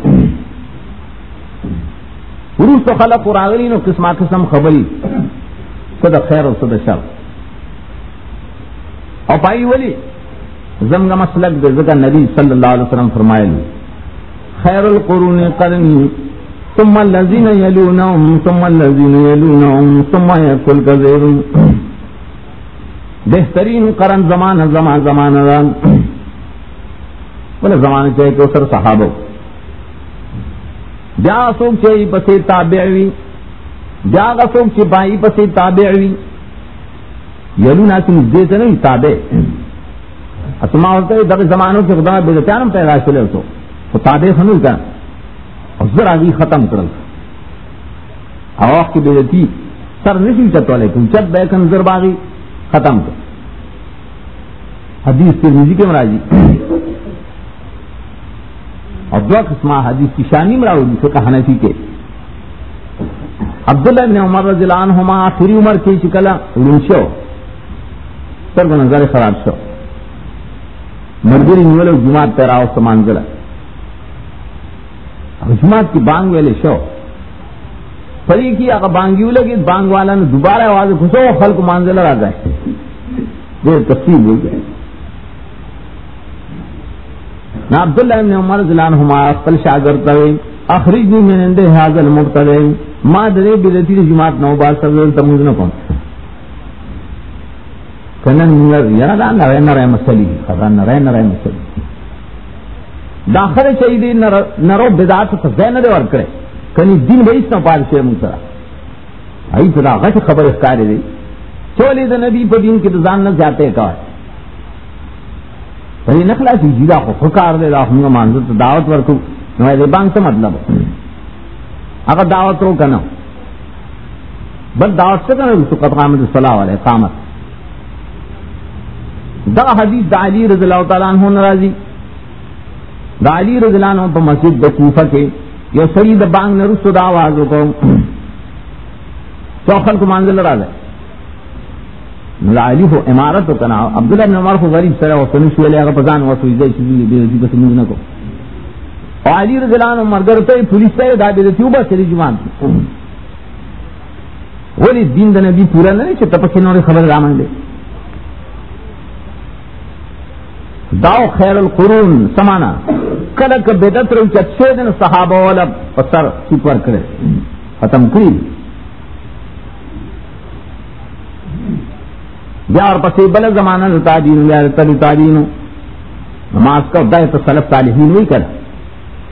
روس تو خلق راغلی نو قسمہ قسم خبری صد خیر و صد شر. اور پائی ولی زمگا مسلک دے، زکا نبی صلی اللہ علیہ وسلم فرمائے لی خیر القرون قرنی ثم الذين يلونهم ثم الذين يلونهم ثم يكل كثير بہترین قرن زمان زمان زمان زمان بولے زمان چاہے کہ اسر صحابہ بیا سوک چاہی پسی تابعوی بیا گا سوک چی پسی تابعوی۔ یلونا کی نزدیت نہیں تابع اسما ہوتا ہے در زمانوں کے خدا بیدتیانم پیدا شلے تو۔ وہ تابع خنو کا ذرا بھی ختم کرل۔ آواق کی بیدتی سر نشی چتوالے کن چت بیکن ذر باغی ختم کر۔ حدیث کے نزی کے مراجی۔ اور دو قسمہ حدیث کی شانی مراؤ کہ حنفی کے۔ عبداللہ ابن عمر رضی اللہ عنہما آخری عمر کی چکلا لنشو۔ سر کو نظر خراب شو. مرگری نیولو جماعت پہ پیراو سمان گلا. جماعت کی بانگ ویلے شو. پری کی اگر بانگیو لگی بانگ والا نے دوبارہ آواز گھسو خلق مانزلہ را گئے. یہ تفصیل ہو گئے نہ عبداللہ ابن عمر زلان ہما اقل شاگرد تاوی اخرجنی من اندے حاضر مبتدے. ما درے بیدتی جماعت نو بار سر تموز نہ کنن منگر یرا دا نرے نرے مسلی خدا نرے نرے مسلی دا داخل چاہیے نرو بدات تو زین دے ور کرے کنی دین بیس نہ پال شے من سرا. ای خدا غش خبر اسکار دی چولی دا نبی پا دین کی دزان نہ جاتے کار. پہلے نخلا سی جیدا کو فکار دے دا ہم مانزو تو دعوت ورکو. نو اے بانگ سے مطلب. اگر دعوت رو کنا. بل دعوت سے کنا رسو قامت الصلاة والے قامت دا حدیث دا علی رضی اللہ تعالیٰ عنہ نرازی دا علی رضی اللہ عنہ پا مسجد دا کوفہ کے یا سری دا بانگ نے رسو دا آواز کو چوخل کو مانزل را دے ملا علی ہو امارت ہو کنا عبداللہ بن عمر کو غریب سرے و سنشو علیہ اگر پزان و سویدے شدی بیرتی جی بس مجھنا کو اور علی رضی اللہ عنہ مرگر تو پولیس سے دا بیرتی اوبا سری جوان ولی دین دا نبی پورا نہیں چھتا پسی نوری خبر رامن دے داو خیر القرون، سمانا. کلک بیدت رو چچے دن صحابہ والا پسر سپر کرے. ختم کری. بیا اور پسی بل زمانہ لتا دین یا لتا دین نماز کا دائے تو سلف صالحین ہوئی کر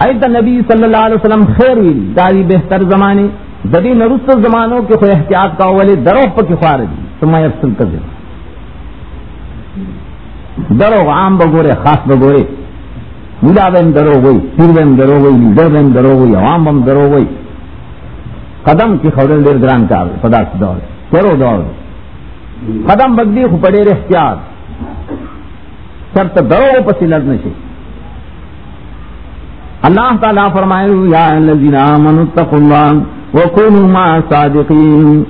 ایتا نبی صلی اللہ علیہ وسلم خیر ہوئی. داری بہتر زمانے. ددی نرست زمانوں کے خو احتیاط کا اولے درو پا کی خارجی ثم یفصل کر دیں درو عام بگورے، خاص بگورے. ملا بہن درو گئی پیر بہن درو گئی لیڈر بہن درو گئی عوام بم درو گئی قدم کی خبر دیر گران کا خدا سے دور. کرو دور. قدم بگدی خو پڑے احتیاط. شرط درو پسی لگ نشے اللہ تعالیٰ فرمائے، یا الذین آمنوا اتقوا اللہ وکونوا مع صادقین.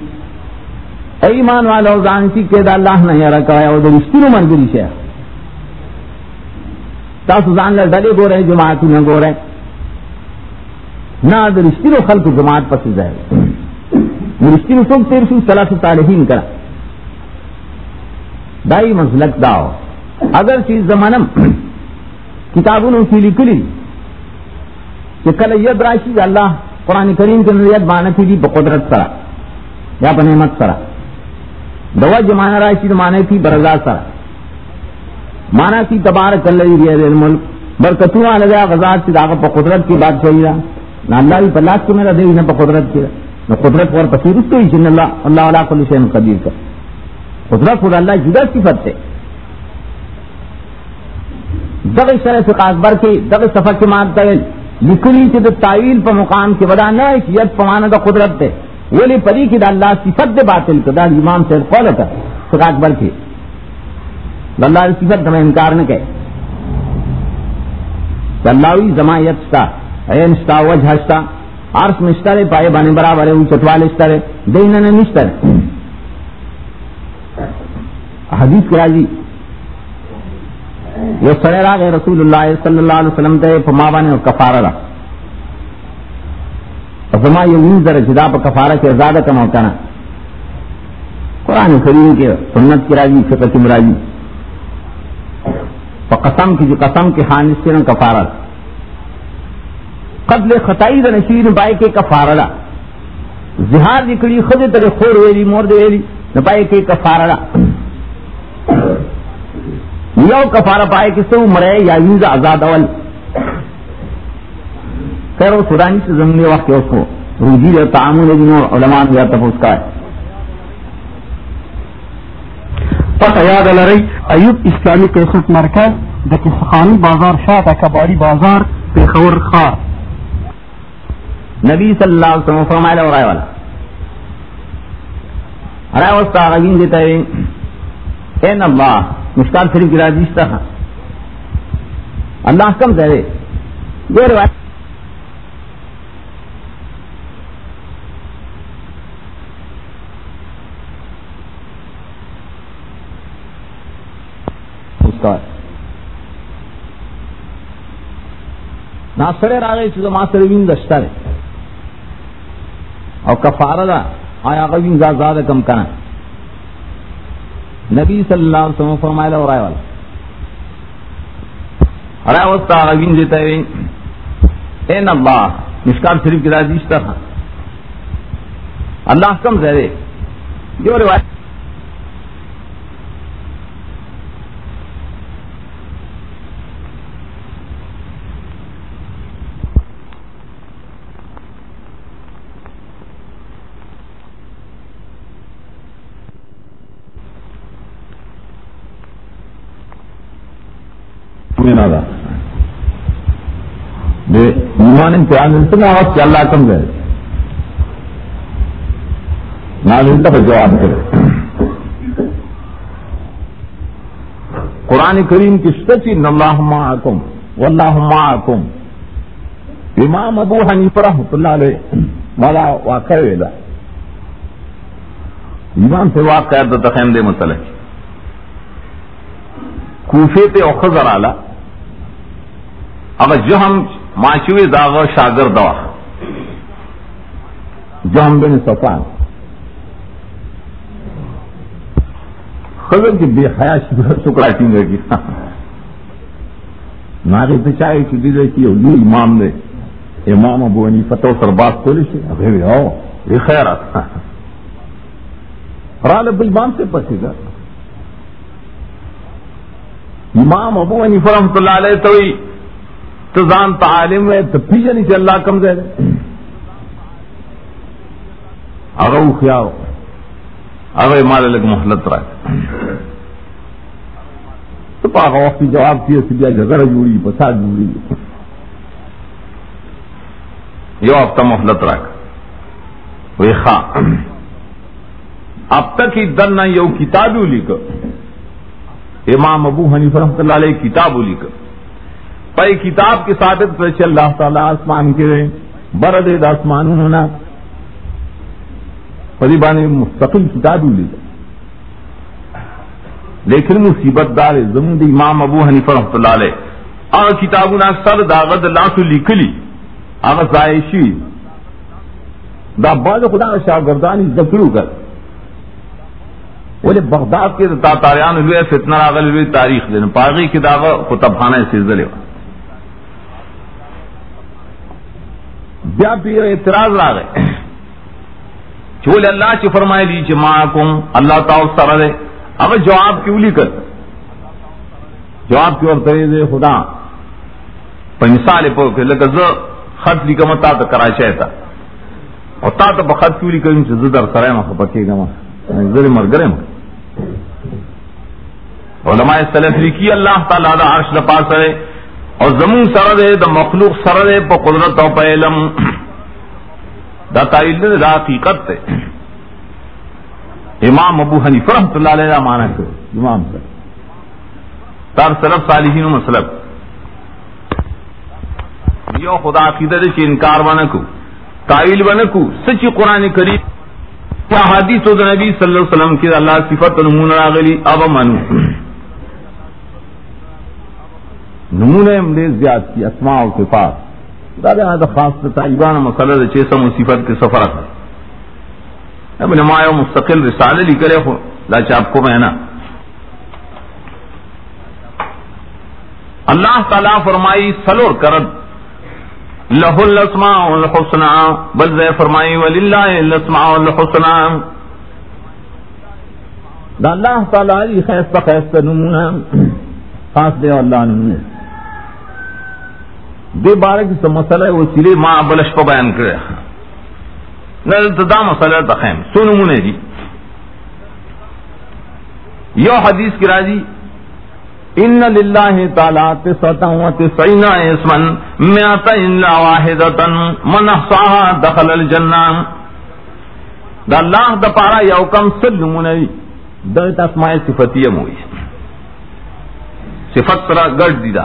ایمان والا زان کی کہ اللہ نے رکھا ہے اور رشتہ مرګري شه تاسو ځان له ډلې ګورئ جماعت نه ګورئ نه د رشتہ خلق جماعت پسې ځای رشتہ څوک تیر شو صلاح صالحین کرا۔ دائی مسلک داو اگر چیز زمانم کتابوں کی لکلی، کہ کل ید راشی اللہ قرآن کریم کے ید مانا تھی دی بقدرت سرا، یا بنعمت سرا۔ دوا جو مانا راشی تو مانا تھی برزا سرا۔ مانا تھی تبارک اللہ ریاض الملک برکتوں آ لگا غزات سے داغا پا قدرت کی بات چاہیے نہ اللہ بھی پلاس کو میرا دے نہ پا قدرت کی۔ نہ قدرت اور پسیر تو ہی اللہ اللہ علیہ کل شہن قدیر کا قدرت خدا اللہ جدا صفت ہے۔ دغ شرح فقہ اکبر کے، دغ صفحہ کے مات تغل لکلی چھ تعویل پا مقام کے بدا نہ کہ ید پمانا دا قدرت ہے۔ ولی پری کی دا اللہ صفت دے باطل کا دا امام سے قول کا فقہ اکبر کے۔ اللہ دی صفت دمیں انکار نہ کہے اللہوی زمایت شتا این شتا، وجہ شتا عرص مشتر پائے بانے برابر ہے چتوال اشتر دینن نشتر حدیث کرا جی یہ سڑے را گئے رسول اللہ صلی اللہ علیہ وسلم تے پما بانے کفارہ را۔ زما یہ وینزر جدا پا کفارہ کے زیادہ کم ہوتا نا۔ قرآن کریم کے سنت کی راجی فقہ کی مراجی قسم کی جو قسم کے خانس کے کفارت قبل خطائی دا نشیر بائی کے کفارہ دا۔ زہار نکلی خود تر خور ویلی، مور دے ویلی نپائے کے کفارہ دا۔ یو کفارہ پائے کسو مرے یا وینزا آزاد اول۔ خیر وہ سودانی سے زمین وقت اس کو۔ روزی اور تعامل اور علماء یا تفوس کا ہے۔ پتہ یاد لرئی ایوب اسلامی کیسٹ مرکز د کسخانی بازار شاہ کباڑی بازار پیخور خار نبی صلی اللہ علیہ وسلم فرمائے اور والا. رائے وسطہ غین دیتا ہے این اللہ مشکال شریف کی راجیش تھا. اللہ کم دے. یہ روایت ناصر راغی چې ما سره وین دشتره او کفاره دا، آیا غوین زاد زاد کم کنه نبی صلی اللہ علیہ وسلم فرمایله اور آیا والا۔ ارا وستا غوین دیتا ہے، این اللہ، مشکار شریف کی راضی تھا۔ اللہ کم زہرے جو روایت زمانے ایمان امتحان اتنا وقت کہ اللہ کم گئے نازل نہ جواب کرے قرآن کریم کی سچی اللہ معکم واللہ معکم۔ امام ابو حنیف رحمت اللہ علیہ مالا واقع ویلا امام سے واقع دا تخیم دے متعلق۔ کوفے تے اوخذر آلا اگر جو ہم ماچوی داغ شاگر دوا. جہم بن صفان. خبر کی بے حیا ٹکڑا ٹینگ کی ناری تو چاہے کہ دیدے کی لو امام دے. امام ابو انی فتو سر بات کو لیشے ابھی بھی آؤ. یہ خیرات رال بالبان سے پسی گا. امام ابو انی فرحمت اللہ علیہ تو تو زان تعالم ہے، تو پیجے یعنی نہیں چل رہا کم دے اگر خیاؤ اگر مال لگ محلت رہا تو پاک وقت کی جواب کیے سبیا جگڑ جوڑی، بسا جوڑی۔ یو اب تک محلت رکھ وہ خاں۔ اب تک ہی دن نہ یو کتاب لکھ امام ابو حنیف رحمۃ اللہ علیہ کتاب لکھ پائی کتاب کے ثابت چل اللہ تعالیٰ آسمان کے برد آسمان ہونا پریبان مستقل کتاب لی۔ لیکن مصیبت دار زمین امام ابو حنیف رحمۃ اللہ علیہ۔ آ کتاب نا سر داغت لاس لکھلی آگ سائشی دا بعد خدا شاگردانی ذکرو کر۔ بولے بغداد کے تاریان ہوئے، فتنہ راغل ہوئے، تاریخ دن پاغی کی داغ کتب خانہ سے ذلے بیا پی اعتراض را گئے چول اللہ چی فرمائے لی چی معاکم اللہ تعالی سر دے. اب جواب کیوں لی کر؟ جواب کیوں ارتوی دے خدا؟ پا مثال پا کہ لکہ ز خط لی کم تا تا کراچے تا اور تا تا پا خط کیوں لی کریں چی زدر سرائے مخ پکے گا یعنی زر مر گرے مر علماء سلف لکی اللہ تعالی دا عرش دا پاس ہے اور زمون سر دے دا مخلوق سر دے پا قدرت او پا علم۔ دا تائید دے دا حقیقت تے امام ابو حنیف رحمت اللہ علیہ مانا کرو امام سر تر صرف صالحین و مسلب یو خدا عقیدہ دے چی انکار بنکو تائیل بنکو سچی قرآن کریم۔ کیا حدیث و نبی صلی اللہ علیہ وسلم کی اللہ صفت نمون راغلی اب منو۔ نمونے ہم نے زیاد کی اسماء و صفات۔ دا دا دا خاص دا تائیبان مسئلہ دا چیسا مصیفت کے سفر ہے ابن ما مستقل رسالہ لی کرے خو لا چاپ کو میں نا۔ اللہ تعالیٰ فرمائی، سلور کرد۔ لہ الاسماء الحسنہ، بل زی فرمائی، وللہ الاسماء الحسنہ۔ دا اللہ تعالیٰ خیستہ خیستہ نمونہ خاص دے اللہ نمونہ۔ دے بارے کی مسئلہ ہے، وہ سلے ماں بلش پہ بیان کرے۔ نہ دا مسئلہ تخیم سو نمونے جی۔ یو حدیث کی راجی ان للہ تعالی تسعتا و تسعین اسمن میاتا الا واحدتا من احصاها دخل الجنہ۔ دا اللہ دا پارا یو کم سل نمونے جی۔ دا اسماء صفتیہ موئی صفت سرا گڑ دیدہ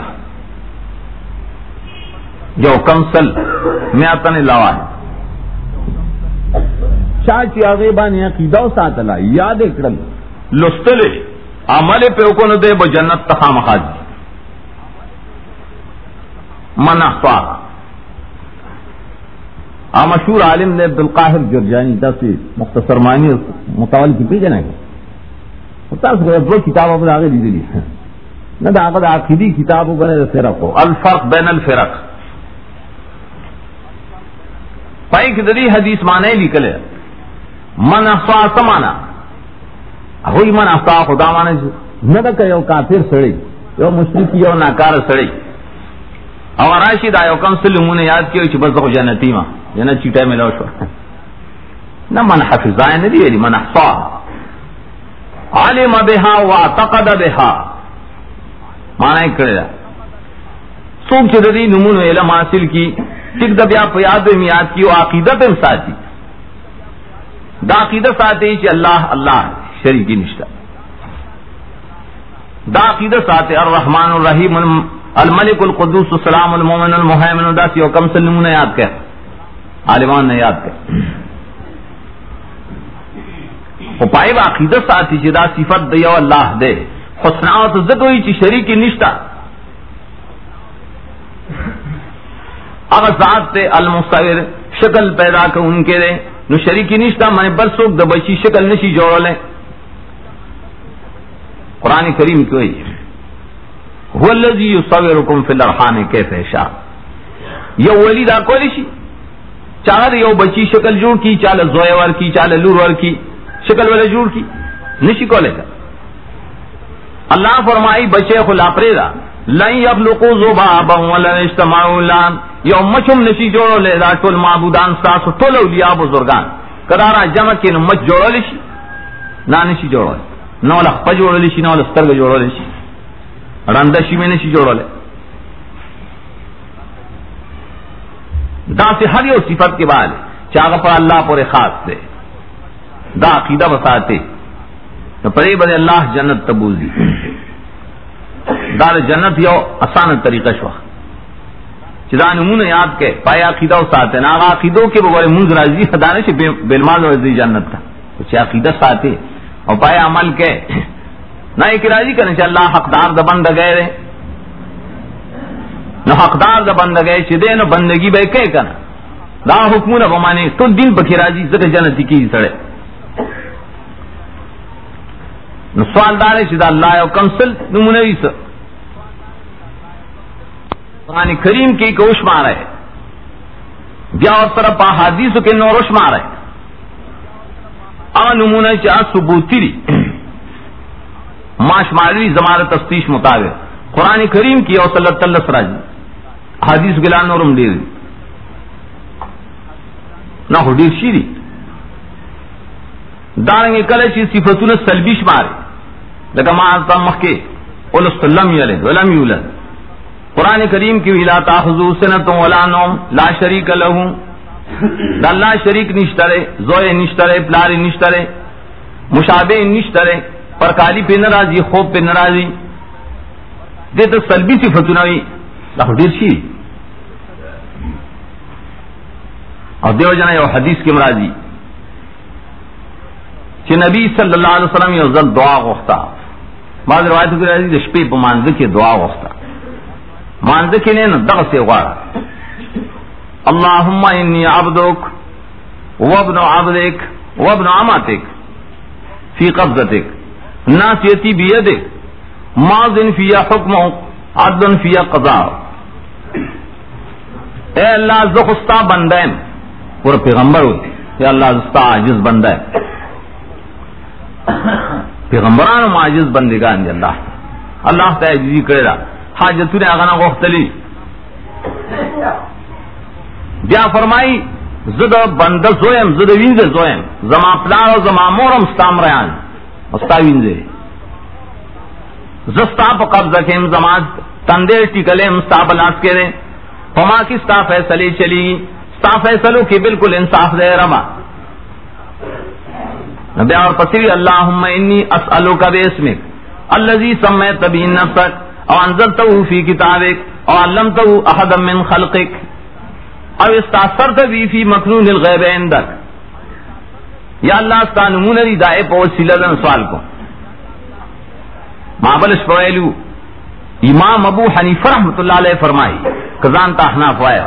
جو کمسل میاتن لوا ہے۔ چاچی آگے بانی عقیدہ ساتلا یاد اکڑل۔ لستلے، عمل پہ اکن دے بجنت تخام خاجی من احفا مشہور عالم نے عبدالقاہر جرجانی، دا سے مختصر معنی متول کی پیجنا ہے تاس وہ کتاب اب آگے دی دی نہ دا آگے عقیدی کتاب بنے فرق ہو۔ الفرق بین الفرق۔ پائی کی دری حدیث مانے لکھلے۔ من افا سمانا ہوئی من افا خدا مانے جو۔ نہ کہ یو کافر سڑی، یو مشرک یو ناکار سڑی۔ او راشد آیو کم سلمون یاد کیو چھ بس خو جنتی ما۔ جنت چیٹا ملو شو نہ من حفظائے ندی ویلی من افا علم بها واعتقد بها مانا کرے سوک چھ دری نمون علم حاصل کی۔ ٹک دبیا پیاد میاد کی، وہ عقیدت ساتھی دا عقیدت ساتھی کہ اللہ اللہ شریکی نشتہ۔ دا عقیدت ساتھی الرحمن الرحیم، الملک القدوس، السلام المومن المحیمن دا سی کم سلمون یاد کر۔ عالمان نے یاد کر۔ وہ پائے با عقیدت ساتھی چی دا صفت دیو اللہ دے۔ حسنات زدوئی چی شریکی نشتہ۔ اگر ذات تے المصور شکل پیدا کر ان کے دے۔ نو شریکی نشتا میں بل سوک د بچی شکل نشی جوڑ لے۔ قرآن کریم کیوں هو الذی یصورکم فی الارحام، کیف یشاء۔ یو ولی دا کولی شي چاہر یو بچی شکل جوڑ کی چال زوئے ور کی چال لور ور کی، شکل والا جوڑ کی۔ نشی کولے کا اللہ فرمائی، بچے خلا پریدا لن یخلقوا ذبابا ولا اجتمعوا لان یو مچم نشی جوړو له دا ټول معبودان تاسو ټول اولیاء بزرگان. کدارا جمع کې نو مچ جوړول شي نه نشي جوړول نو له خپل جوړول شي نو له سترګ جوړول شي راندا شي مې نشي جوړول دا سے ہر یو صفت کے بعد چاغ پر اللہ پر خاص سے دا عقیدہ بساتے. تو پرے بڑے اللہ جنت تبول دی. دار جنت یو آسان طریقہ شوا. چدا نمون یاد کے پایا عقیدہ و ساتھ نا عقیدوں کے بغیر منز راضی خدانے سے بیلمال رضی جنت کا کچھ اچھا، عقیدہ ساتھ اور پایا عمل کے، نہ ایک راضی کرنے سے اللہ حقدار دا بند گئے رہے۔ نہ حقدار دا بند گئے چدے نہ بندگی بے کہ کنا۔ دا حکم نہ بمانے تو دن بکی راضی زکر جنتی کی سڑے۔ نو سوال دارے چدا اللہ او کمسل نمونہ سر قرآن کریم کی کوش مارے بیا اور طرف حادیث کے نورش مارے آ نمونہ چاہ ثبوتی ری ماش ماری زمان تفتیش مطابق۔ قرآن کریم کی اور صلی اللہ سراجی حادیث گلان نورم دیر نہ ہو ڈیر شیری۔ دارنگے کل چی صفتون سلبیش مارے۔ لگا ما آتا مخی، اولست لم یلد، ولم یولد۔ قرآن کریم کی لا تاخذو سنت ولا نوم، لا شریک له دا اللہ شریک نشترے زوئے نشترے پلاری نشترے مشابہ نشترے پر کالی پہ ناراضی خوب پہ ناراضی دے تو سلبی سی فتنوی دیر شی اور دیو جنا یو حدیث کے مرادی کہ نبی صلی اللہ علیہ وسلم یو زل دعا غوختا۔ بعض روایت کی راضی، دشپی پہ کی دعا غوختا۔ مانزه کې نه دغه سی غواړه اللهم اني عبدك وابن عبدك وابن عمتك في قبضتك ناسيتي بيدك ماض فيها حكمك عدل فيها قضاء. اے اللہ زخستا بندہ پورا پیغمبر ہوتی. یا اللہ زخستا عاجز بندہ ہے پیغمبران و معجز بندگان دی اللہ. اللہ تا کرے دا حاجتو نے اغنا غختلی بیا فرمائی، زد بند زویم، زد وینز زویم۔ زما پلار و زما مورم ستام ریان استا وینز زستا پا قبضہ کیم زما تندے ٹکلیم ستا بلاس کرے فما کی ستا فیصلی چلی ستا فیصلو کی بالکل انصاف دے رما نبی اور پسیری اللہم انی اسألو کا بے اسمک اللذی سمیت بی نفسک۔ او انزلتو فی کتابک او علمتو احدا من خلقک او استاثرت بی فی مکنون الغیب عندک یا اللہ ستا نمون دی دائے پا وسیلہ دن سوال کو مابلش پویلو امام ابو حنیف رحمت اللہ علیہ فرمائی کزان تا احناف وائے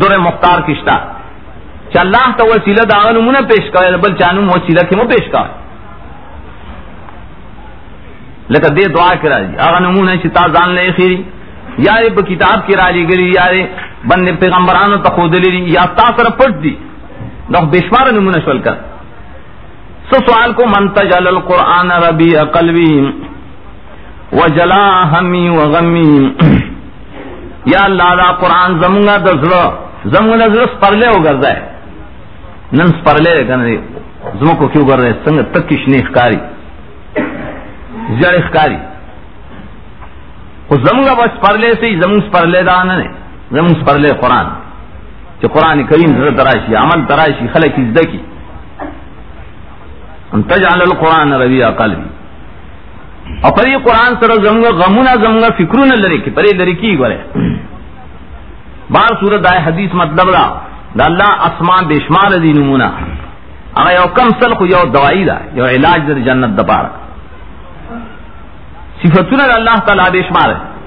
در مختار کشتا چا اللہ تا وسیلہ دا آغا نمونہ پیش کرے بل چانو وسیلہ کی پیش کرے لکہ دے دعا کرا جی آغا نمونہ چی تا زان لے خیری یارے پا کتاب کی رالی گری یارے بند پیغمبرانو تا خود لی یا تا سر پٹ دی نو بشمار نمونہ شول کر سو سوال کو منتجل القرآن ربی قلبی وجلا ہمی وغمی یا اللہ دا قرآن زمونگا دزلو زمونگا دزلو سپرلے ہو گرزا ہے نن سپرلے کنے زمو کو کیوں گر رہے سنگ تک کشنی اخکاری جڑ اخکاری خو زمونگا بس پرلے سے زمونگ سپرلے دانا نے۔ زمونگ سپرلے قرآن۔ کہ قرآن کریم زر تراشی عمل تراشی خلق ازدکی ان تجعل القرآن ربیع قلبی۔ اور پر یہ قرآن سر زمگا غمونا زمگا فکرون لرے کی، پر یہ لرے کی گورے بار صورت آئے، حدیث مطلب دا دا اللہ اسمان بشمار دی نمونا اگر یو کم سلخ یو دوائی دا، یو علاج دا جنت دا پارا صفتون دا اللہ تعالی بشمار ہے۔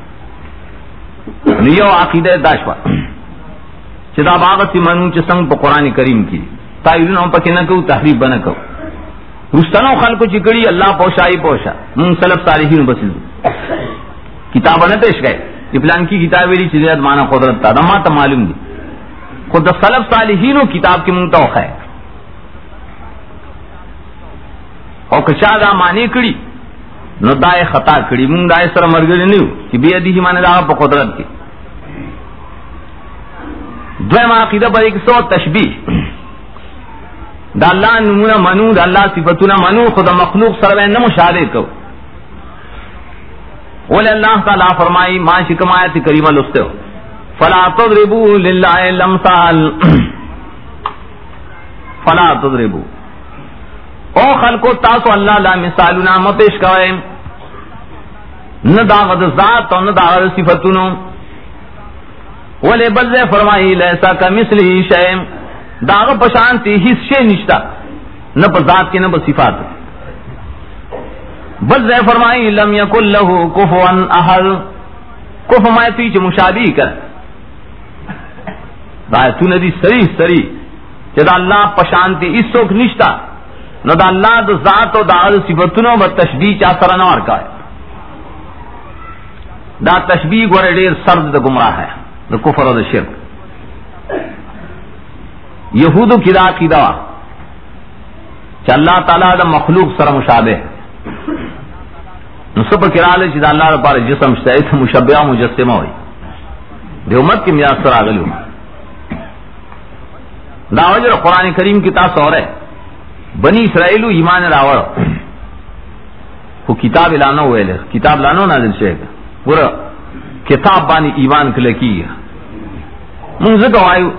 یعنی یو عقیدہ داشوا چدا باغتی منو چ سنگ پا قرآن کریم کی۔ تایلون ہم پکی نکو تحریف بنکو رستنو خلقو چکڑی اللہ پوشا ہی پوشا۔ من سلف صالحین بسیز کتاب نہ پیش گئے۔ یہ پلان کی کتاب ویلی چیزیت مانا قدرت تا۔ دما تا معلوم دی۔ خود دا سلف صالحین کتاب کی منتوخ ہے۔ اور کچا دا مانی کڑی نو دائے خطا کڑی من دائے سر مرگری نیو کہ بی ادی ہی مانے دا پا قدرت کی دویم عقیدہ پر ایک سو تشبیح دا اللہ نمونہ منو دا اللہ صفتنا منو خدا مخلوق سر نہ مشاہدے کو ولی اللہ تعالیٰ فرمائی ما شکم آیت کریمہ لستے ہو فلا تضربو للہ الامثال. فلا تضربو. او خلقو تاسو اللہ لا مثالنا مپیش کوئے نہ داغت ذات اور نہ داغت صفتنو ولی بلزے فرمائی، لیسا کا مثلی شیم داغ پشانتی حصے نشتا۔ نہ ذات کے نہ صفات۔ بس زے فرمائی، لم یکل لہو کفوان احد۔ کف مائے تیچ مشابی کر۔ رائے تو ندی سری سری چدا اللہ پشانتی اس سوک نشتا۔ نہ دا اللہ دا ذات و دا صفتنو با تشبیح چا سرنوار کا ہے۔ دا تشبیح گورے دیر سرد دا گمراہ ہے دا کفر و دا شرک. یہود کی دا کی دوا چ اللہ تعالی دا مخلوق سر مشابہ نصب کرالے چ اللہ دا پار جسم شتے مشبہ مجسمہ ہوئی دے امت کی میاں سر آگل دا وجر قرآن کریم کی تاس اور ہے بنی اسرائیل ایمان راوڑ وہ کتاب لانو ہوئے لے کتاب لانو نازل شے پورا کتاب بانی ایمان کلکی منذ کو آئیو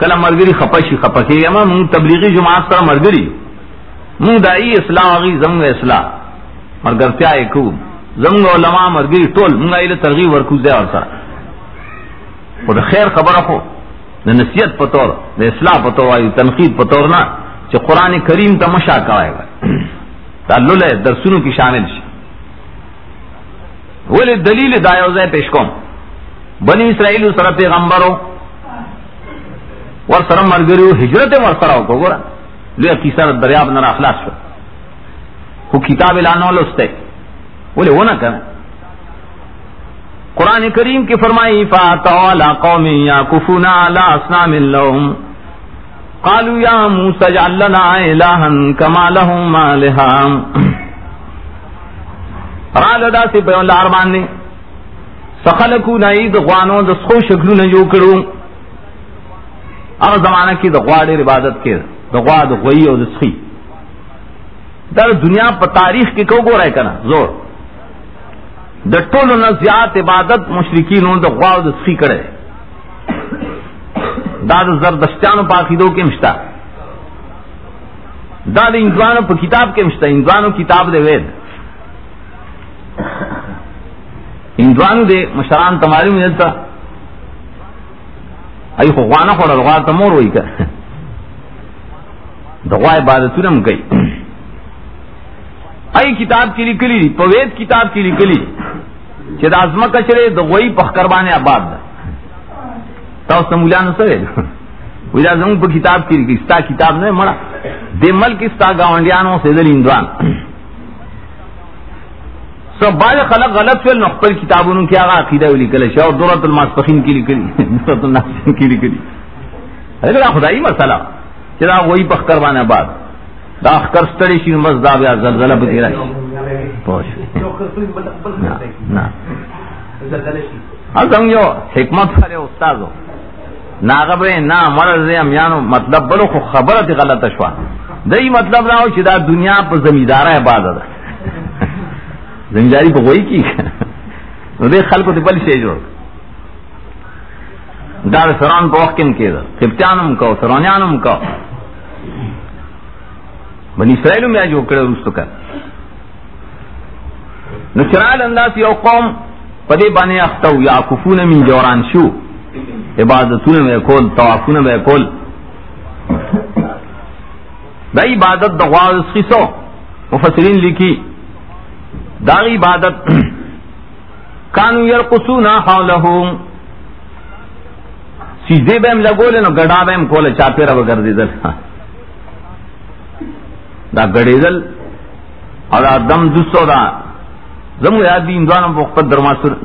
کلا مرگری خپشی خپکی اما من تبلیغی جماعت سره مرگری من دائی اصلاح آغی زمگ اصلاح مرگرتیا ایکو زمگ علماء مرگری ټول من ایل ترغیب ورکوز دے اور سره و خیر خبر خو دا نصیت پتور دا اصلاح پتور آئیو تنقید پتور نا چه قرآن کریم تا مشا کوئے گا دا لولے درسونو کی شامل شي۔ ولی دلیل دایوزے پیش کوم. بنی اسرائیل سره پیغمبرو، ور سر مرگری ہجرت ور سر کو گورا لے کیسر دریاب نہ اخلاص شو وہ کتاب لانو لستے بولے وہ نہ کریں قرآن کریم کی فرمائی فاتوا قوم یا کفونا لا اسنام لهم. قالوا یا موسی اجعل لنا الها كما لهم الها را لدا سی په لار باندې سخلکو نید غوانو د سخو شکلو نه جوړ کړو هغه زمانہ کې د غوا ډېر عبادت کې د غوا د غوي او د سخي دا دنیا په تاریخ کې کو گو ګورای کنه زور. د ټولو نه زیات عبادت مشرکینو د غوا او د سخي کړي دا د زردشتانو په عقیدو کې مشتا. دا د انځوانو په کتاب کې مشتا. انځوانو کتاب دی وید. انځوانو د مشران تماری ملتا ای خو غوانه خو غوا ته مور وای که. د غوا عبادتونه هم ای کتاب کې لیکلي په وید کتاب کې لیکلي چې د ازمه کچره د غوي په قربانه آباد ده. تاسو مولانو سره وی دا زموږ کتاب کې لیکلي، ستا کتاب نه مړه. د ملک ستا گاونډیانو سره دل اندوان سب بعض خلق غلط فعل نخبر کتابوں کی آغا عقیدہ ولی کل شاہ دورت الماسپخین کی لکلی دورت الناسین کی لکلی ارے دا خدای مسئلہ چرا وہی پخ کروانا بعد دا اخکر ستڑی شیر مز دا بیا زلزلہ بتیرا پوش نا ازم یو حکمت کرے استازو ناغبرے نا مرض امیانو مطلب بلو، خو خبرت غلط شوا دای مطلب راو چې دا دنیا په زمیدارہ عبادت ده. زمینداری په وای کی۔ نو دې خلکو ته بل شي جوړ دا سران په وخت کې کېده کپتانم کو سرانیانم کو بنی اسرائیل میں جو کړه رستو کړ نو چرال انداز یو قوم پدې باندې اختو یا کفون من جوران شو۔ عبادتونه مې کول طوافونه مې کول۔ دا عبادت د غواز خصو مفسرین لیکي داغی عبادت کانو یرقصونا حولهم سیزے بیم لگولے نو گڑا بیم کولے چاپی رو گردی دل ہاں. دا گڑی دل اور دا دم دوسو دا. زمو یاد دی اندوانم وقت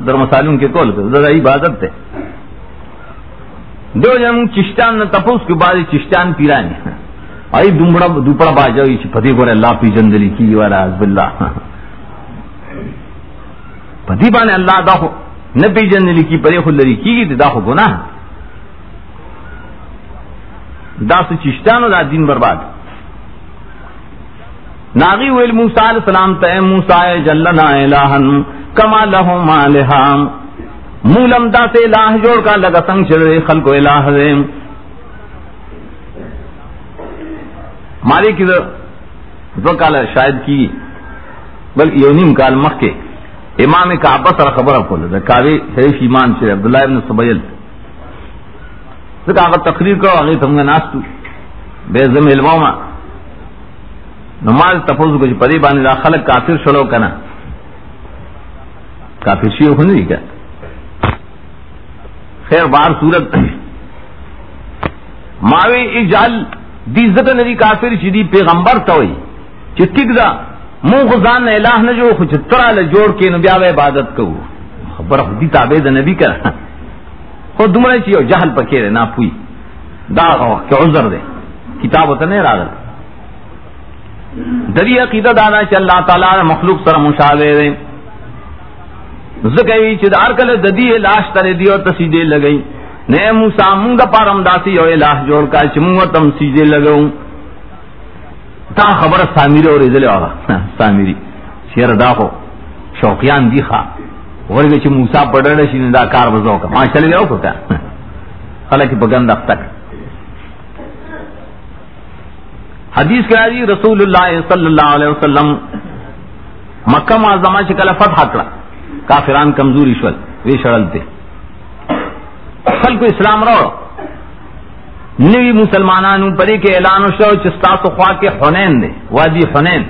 درمسالون کے کول دا دا عبادت تے. دو جنم چشتان نا تپوس کے بعد چشتان پیرانی. آئی دومڑا دوپڑا باجاوی چی پتی گورے اللہ پی جندلی کی والا عزب اللہ. پتی بانے اللہ دا خو نہ پی جن لکی پرے خود لری کی گی دا خو گناہ۔ دا سے چشتانو دا دین برباد۔ ناغی ویل موسیٰ علیہ السلام تے موسیٰ جلنا الہن، کما لہو مالہام مولم دا سے الہ جوڑ کا لگا سنگ چل رہے خلق الہ دے۔ مالے کی دو کالا شاید کی بلکہ یونیم کال مخ کے۔ امام کعبہ سره خبره کوله د کاوی شریف ایمان چې عبد الله ابن سبیل۔ ځکه هغه تقریر کړو هغه څنګه ناستو به زم علماما نماز تفوز کو جی چې پری باندې دا خلک کافر شلو کنه کافر شي خو نه دی خیر بار صورت۔ ماوی اجال دی عزت ندی کافر چې دی پیغمبر ته وي چې ټیک ده منہ خزان الہ نہ جو خوش ترا لے جوڑ کے نبی آوے عبادت کو۔ خبر خودی تابع دا نبی کر۔ خود دمرے چیو جہل پکے رہے نا پوئی۔ دا وقت کہ عذر دے۔ کتاب ہوتا نہیں راغل۔ دری عقیدہ دانا چا اللہ تعالیٰ مخلوق سر مشاہدے دے۔ زکوی چی دار کل ددی لاش تر دی اور تسیدے لگئی۔ نئے موسیٰ مونگا پارم داسی او الہ جوڑ کا چی مونگا تم سیدے لگوں تا خبر سامری اور ازل آغا. سامری شیر دا خو شوقیان دی خوا. ورگی چی موسیٰ پڑھر شی دا کار بزاو کا ماں چلے گیا کا خلقی بگند اختک. حدیث کرا دی جی رسول اللہ صلی اللہ علیہ وسلم مکہ معظمہ چکل فتح کرا کافران کمزوری شول. وی شڑلتے خلق اسلام رو نوی مسلمانانو پری کے اعلان شو چستا تو خواہ کے حنین دے وادی حنین.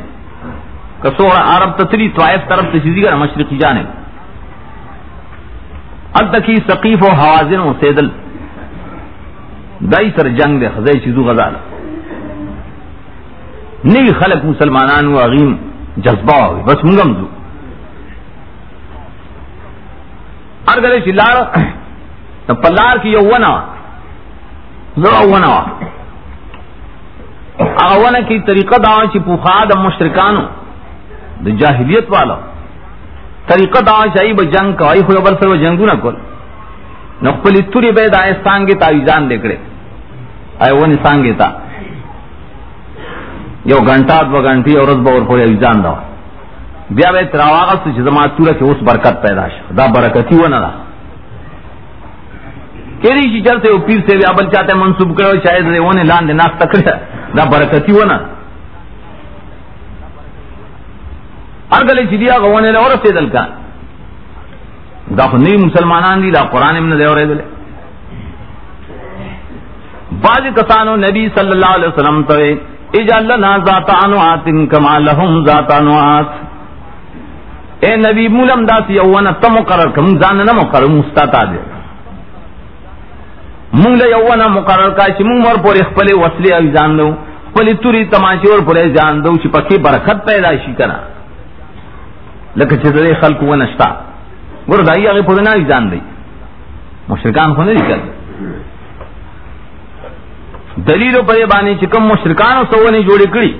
کسو عرب تسری طائف طرف تشیزی کر مشرقی جانب اب تکی سقیف و حوازن و سیدل. دائی سر جنگ دے خزائی چیزو غزال نئی خلق مسلمانان و عغیم جذبہ ہوئی بس منگم زو ارگلے چی لار، پلار کی یو ونا زرا ونا اغا کی طریقہ دا چی پوخا دا مشرکانو دا جاہلیت والا طریقہ دا چاہی با جنگ کا خوی بر سر و جنگو نکل نقبلی توری بے دا سانگی تا ایزان دیکھڑے آئی ونی سانگی تا یو گھنٹا دو گھنٹی اور رضبا اور پوری ایزان دا بیا بے تراواغت سے چیزا تورا چی اس برکت پیدا شا دا برکتی ونا دا کیری چی چلتے وہ پیر سے بیا بل چاہتے منصوب کرو چاہے دے ونے لان دے ناس تکڑے دا برکتی ونا ارگلے چی دیا گوانے لے اور سے دل کا۔ دا خو نئی مسلمانان دی دا قرآن ابن دے اور دلے بعض کسانو نبی صلی اللہ علیہ وسلم تو اجعل لنا ذات انوات کما لهم ذات انوات اے نبی، مولم دا سی تم مقرر کم، زان نہ مقرر مستتا دے۔ مونگ لے یوانا مقرر کا چی مونگ مر پوری خپل وصلی او جان دو خپل توری تماچی اور پوری جان دو چی پکی برکت پیدا شي کنا لکه چې دې خلق و نشتا ګور دای هغه په نه ځان دی. مشرکان خو نه دي کړ دلیل په باندې چې کوم مشرکان او سونه جوړې کړی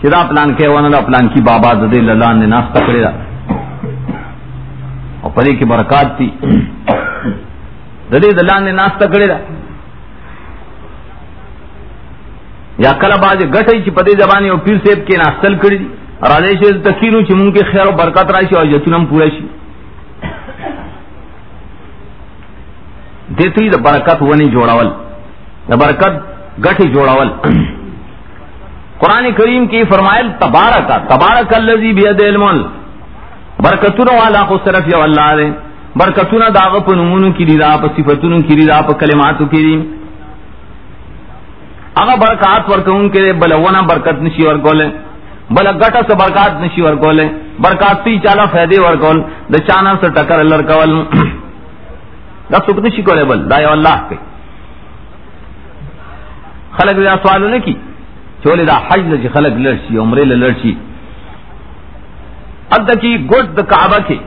چې دا پلان کې ونه، دا پلان کی بابا د دې لاله نه ناس تکړه دا او پرې کې برکات دي د دې دلان نه ناس تکړه دا یا کله باز غټي چې په دې زبانه او پیر سیب کې ناستل کړی دي راځي چې تکینو چې مونږ کې خیر او برکت راشي او یتونم پوره شي. دته د برکت ونی جوړاول د برکت غټي جوړاول قرآن کریم کی فرمائل تبارک تبارک الذی بید علم برکتونو والا خو صرف یو اللہ دے برکتونو داغ په نمونو کی دی دا په صفاتونو کی دی دا په کلماتو کی دی هغه برکات ورکون کے کې بلونه برکت نشي ورکول بل غټه سه برکات نشي ورکول برکات تی چاله فائدې ورکول، د چانا سره ټکر لر کول. دا څوک نشي کولای بل، دا یو الله کوي خلک دا سوالونه کی چولے دا حج لجی خلق لڑشی عمرے لڑشی اب کی گوٹ دا کعبہ کی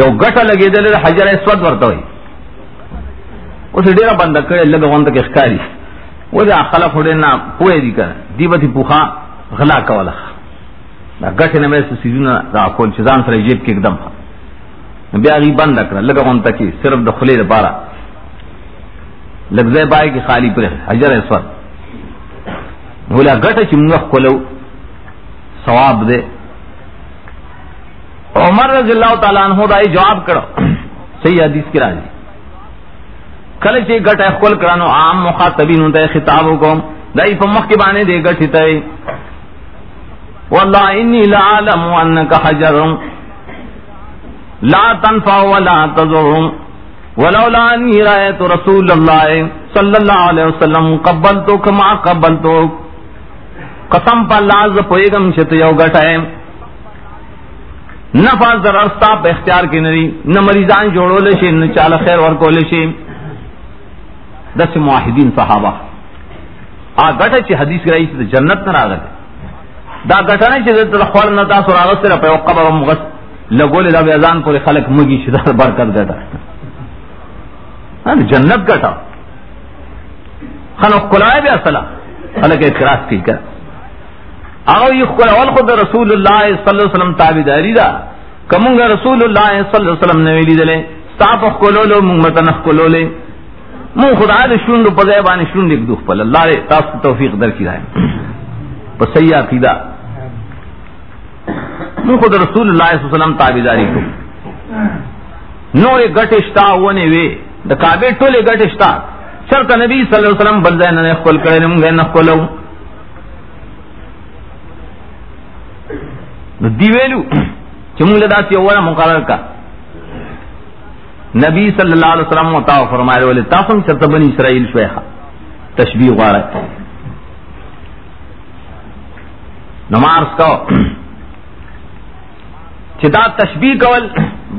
یو گٹا لگے دل حجر اسود ورتا ہوئی۔ اسے ڈیرا بندہ کرے لگا وانتا کے اخکاری وہ دا خلق ہوڑے نا پوئے دی کر دی بتی پوخا غلا کولا۔ دا گٹے نمے سے سیزونا دا کول چیزان سر جیب کے ایک دم۔ بیا غی بند کر لگا وانتا کی، صرف دا خلے دا بارا لگزے بائے کی خالی پر حجر اسود بولا گٹا چی منگا کولو۔ ثواب دے۔ عمر رضی اللہ تعالیٰ عنہ دائی جواب کرو۔ صحیح حدیث کی راجی کل چی گٹا کول کرانو، عام مخاطبین ہوتا ہے خطابوں کو دائی پا مخ کے بانے دے گٹی تے۔ واللہ انی لعالم انکا حجر۔ لا تنفع ولا تضر۔ ولولا انی رایت رسول اللہ صلی اللہ علیہ وسلم قبلتو کما قبلتو قسم پا لاز پویگم چت یو گٹ ہے گٹائے نفع ضرر ستا په اختیار کې نری، نہ مریضان جوړول شي نہ چاله خیر ورکول شي دس موحدین صحابه ا غټه چې حدیث راځي چې جنت نه راغله دا غټه نه چې د خپل نه تاسو راغسته په قبر مغس لګول دا بیان پر خلق مګي شي دا برکت غټه ہاں، جنت غټه خلق کولای بیا اصله خلق اعتراض کی کوي او یہ اول خود رسول اللہ صلی اللہ علیہ وسلم تابعداری دا کمونگ رسول اللہ صلی اللہ علیہ وسلم نے ویلی دلے صاف کولولو مونگ متنخ کولولے مون خدا دے شوند په ځای باندې شوند یک دوخ په الله دې تاسو توفیق درکړي راي په صحیح عقیده مون خود رسول الله صلی الله علیه وسلم تابعداری کو۔ نو یې غټ شتا ونه وی د کعبه ټوله غټ شتا۔ چرته نبی صلی الله علیه وسلم بل ځای نه خپل کړي نه مونږ نه خپلو نو دی ویلو چې موږ له داسې اوله مقرر کا نبی صلی الله علیه وسلم متا فرمایله ول تاسو هم چرته بنی اسرائیل شوي تشبیه غواړه. نماز کو چې دا تشبیه کول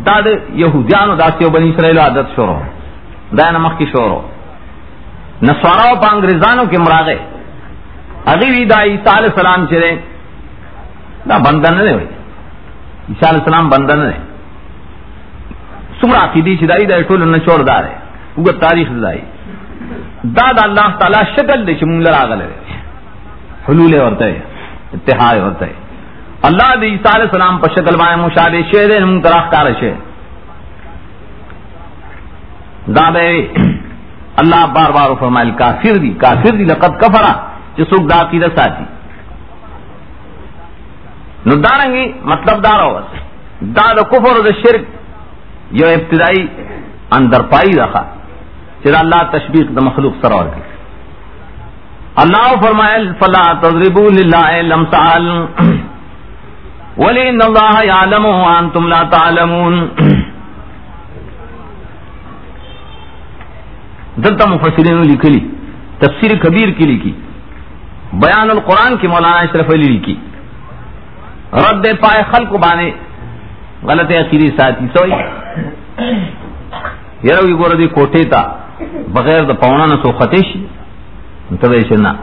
دا د يهودانو داسې بنی اسرائیل عادت شروع. دا نه مخکې شروع. نسوارا پا انگریزانوں کے مراغے اگی دا عیسیٰ علیہ السلام چرے دا بندن نے ہوئی۔ عیسیٰ علیہ السلام بندن نے۔ سمرا عقیدی چدائی دا ټول نه چور دار ہے تاریخ دائی دا دا اللہ تعالی شکل دے چمون لراغل ہے حلول ورتے اتحاد ورتے اللہ دی عیسیٰ علیہ السلام پر شکل بائے مشاہدے شہر نمون تراخ کار شہر دا بے اللہ بار بار فرمائل کافر دی کافر دی لقد کفرا جسوک دا کی ساتھی۔ نو دارنگی مطلب دار ہو دا دا کفر دا شرک یو ابتدائی اندر پائی رکھا چرا اللہ تشبیق دا مخلوق سرور کی. اللہ فرمائل فلا تضربوا للہ لمسال ولین اللہ یعلم وانتم لا تعلمون. دلتا مفسرین لکلی، تفسیر کبیر کی لکھی. بیان القرآن کی مولانا اشرف علی لکھی. رد پائے خلق بانے۔ غلط اخیری ساتھی سوئی۔ یروی گور دی کوٹے تا، بغیر دا پونا نہ سو خطیشی انتبیشن نا۔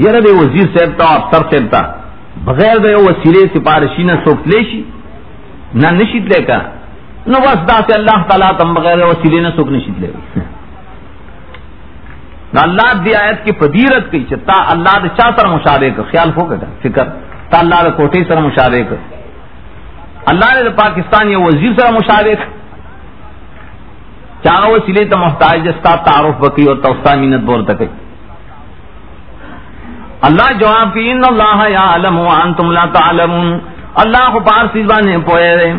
یره دی وزیر صاحب تا، افسر صاحب تا، بغیر دا یو وسیلے سپارشی نہ سوکت لیشی نہ نشید لے کا۔ نو بس دا سے اللہ تعالیٰ تم بغیر وسیلے نہ سوک نشید لے۔ نہ اللہ دی آیت کی پدیرت کی، چتا اللہ دے چا سر مشاہدے کا خیال ہو گا۔ فکر۔ تا اللہ دے کوٹے سر مشاہدے کا اللہ نے پاکستان یہ وزیر سر مشاہدے کا چاہو وسیلے تو محتاج جستا تعارف بکی اور توستا مینت بور تک اللہ جواب کی، ان اللہ یا علم وانتم لا تعلمون اللہ کو پار سیزوانے پوئے رہے۔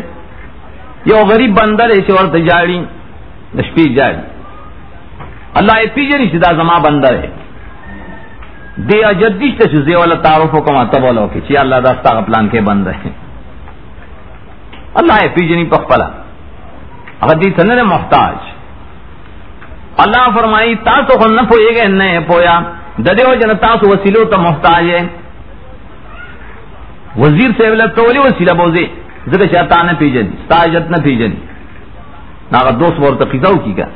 یہ غریب بندر ایسے اور تجاری نشپی جاری اللہ اے پیجری سدا زما بندر ہے۔ دے اجدیش تے زے والا تعارف کو ما تبولو کہ چی اللہ داستا پلان کے بندر ہے۔ اللہ اے پیجنی پخپلا حدیث نے محتاج۔ اللہ فرمائی، تاسو خو نہ پوئے گئے، نہ پویا۔ ددے ہو جن تاسو وسیلو تو محتاج ہے۔ وزیر سے تو ولی وسیلہ بوزے۔ زکه شیطان نه پیژني استاجت نه پیژني نا دوست ورته قصو کیګه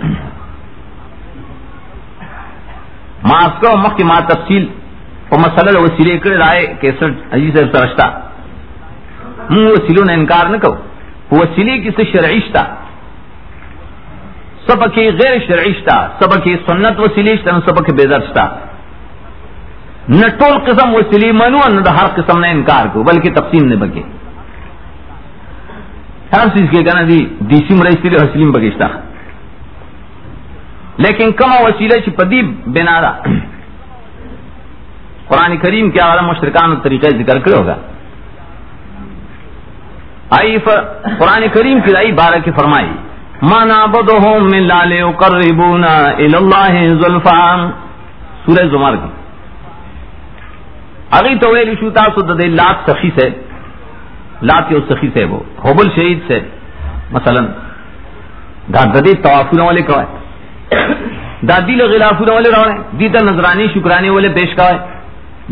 ما اسکو مخکې ما تفصیل په مسله وسیله کړی راي کیسټ اجي صاحب سرشتہ مو وسیلو نه انکار نه کو وسیله کې څه شرعي شتا سبکه غیر شرعي شتا سبکه سنت وسیله شتا سبکه بدعت شتا نہ ټول قسم وسیلی منو نہ ہر قسم نے انکار کو، بلکہ تقسیم نے بکے ہر چیز کے کہنا جی، دی دیسی مرئی حسلیم بگیشتا لیکن کم وسیلہ چی پدی بنا دا. قرآن کریم کیا والا مشرکان طریقہ ذکر کرے ہوگا. آئی قرآن کریم کی آئی بارہ کی فرمائی. ما نعبدهم من لا ليقربونا الى الله زلفا سورہ زمر کی. اگی تو ویلی شو تاسو د لات سخی سے. لات یو سخی سے وہ. حبل شہید سے. مثلا، دا ددی توافون والے کوائے دادی لو غلافون والے روڑے دی تا نظرانی شکرانے والے پیش کوائے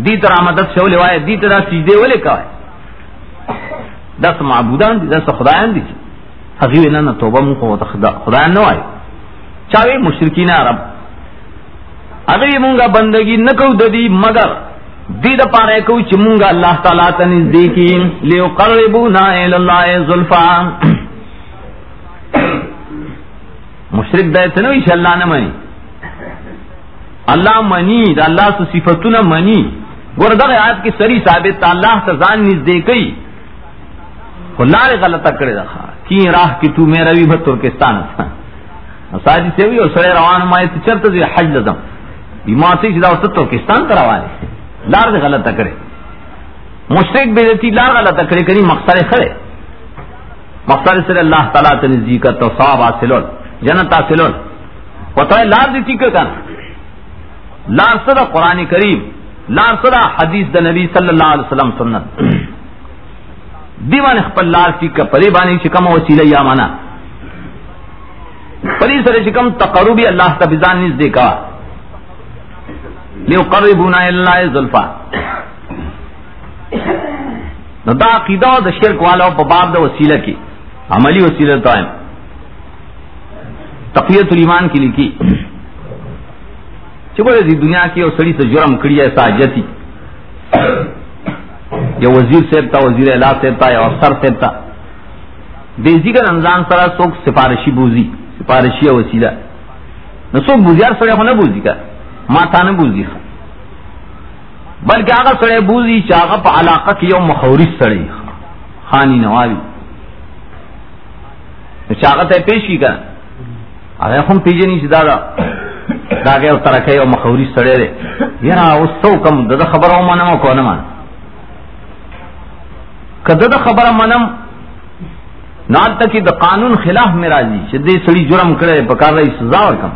دی تا رامدت سے والے وائے دی تا سجدے والے کوائے دس معبودان دی دس خدایان دی حقیب انہا توبہ من قوت خدایان نو آئے چاوے مشرکین عرب. اگر یہ مونگا بندگی نکو ددی مگر دی دا پارے کو چمونگا اللہ تعالیٰ تا نزدیکی لیو قربونا الاللہ ظلفا مشرک دے تنوی چھ اللہ نہ منی۔ اللہ منی، دا اللہ سے صفتنا منی۔ گردہ آیت کی سری ثابت تا اللہ تا زان نزدیکی اللہ نے غلطہ کرے رکھا کی راہ کی تو میرا بھی بھت ترکستان تھا۔ ساجی سے بھی اور سڑے روان مائے چلتا دی حج لزم بیماتی چیزا اس ترکستان کا روانے لار دے غلط کرے۔ مشرق بے دیتی لار غلط کرے کری مقصر خرے۔ مقصر سے اللہ تعالیٰ تے نزدیکت تو صاحب حاصلون جنت حاصلون پتہ ہے لار دیتی کہ کنا لار صدا قرآن کریم، لار صدا حدیث دا نبی صلی اللہ علیہ وسلم سنت. دیوان خپل لار ٹھیک کا پری بانی چکم وسیلہ یا مانا. پری سر چکم تقربی اللہ تبزان نز دیکھا. لیو قربونا اللہ زلفا. دا عقیدہ دا شرک والا پا باب دا وسیلہ کی. عملی وسیلہ تو ہے تقویت الایمان کی لکھی چبڑے دی دنیا کی اور سڑی سے جرم کڑی ہے ساجتی یا وزیر سیب تھا وزیر اعلیٰ سیب تھا یا افسر سیب تھا بیزی کا رمضان سرا سوک سفارشی بوزی سفارشی وسیلہ نہ سوک بوزیار سڑے ہو نہ بوزی کا ماتا نہ بوزی خا بلکہ آگا سڑے بوزی چاغا پا علاقہ کی یو مخوری سڑے خانی نوابی. چاغت ہے پیش کی کا کر اگر ہم پیجے نہیں دادا داگے او ترکے او مخوری سڑے رے یرا او سو کم دد خبر او منم او کون من کدد خبر منم، نال تک د قانون خلاف میرا جی شدی سڑی جرم کرے پکار رہی سزا اور کم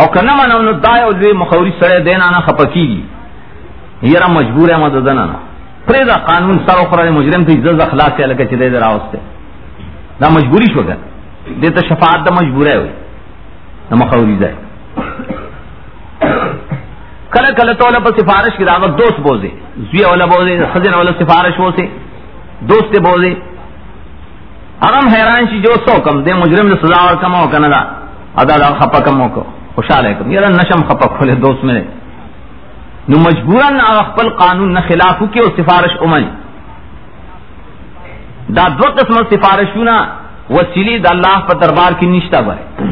او کنا منم، نو دای او دوی مخوری سڑے دینا نہ خپکی یرا مجبور ہے مدد نہ پریدا قانون سر اخرى مجرم تھی جز اخلاص سے لگے چلے درا اس سے دا مجبوری شو کنه گا دیتا شفاعت دا مجبور ہے ہوئی، دا مخوری کل کل تو پر سفارش کی دعوت، دوست بوزے۔ زوی والا بوزے، خزن والا سفارش ہو سے دوست بوزے۔ اغم حیران شی جو سو کم دے، مجرم نے سزا اور کم ہو کندا ادا دا خپا کم ہو کو، خوشحال ہے کم۔ یہ نشم خپا کھولے دوست میں نو مجبورن خپل قانون نہ خلاف کی او سفارش امن۔ دا دو قسم سفارشونا۔ وسیلی دا اللہ پر دربار کی نشتہ بھائی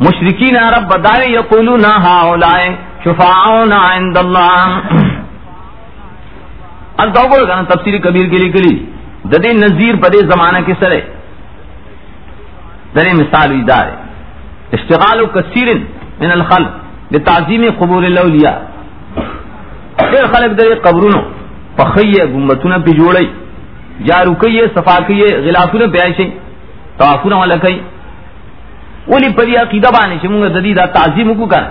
مشرقین عرب بدائے یقولو نہ ہاؤلائے شفاعونا عند اللہ۔ ال دو گوڑ گانا تفسیر کبیر کے لیے کلی ددے نظیر بدے زمانہ کے سرے۔ دنے مثال ادارے۔ اشتغال و کثیر من الخلق بے بتعظیم قبور الاولیاء۔ پھر خلق دے قبرونو، پخیے گمبتوں پہ جوڑی جارو کئیے صفا کئیے غلافوں پہ توافون والا کئی ولی پری عقیدہ بانے چې موږ د دا تعظیم کو کړ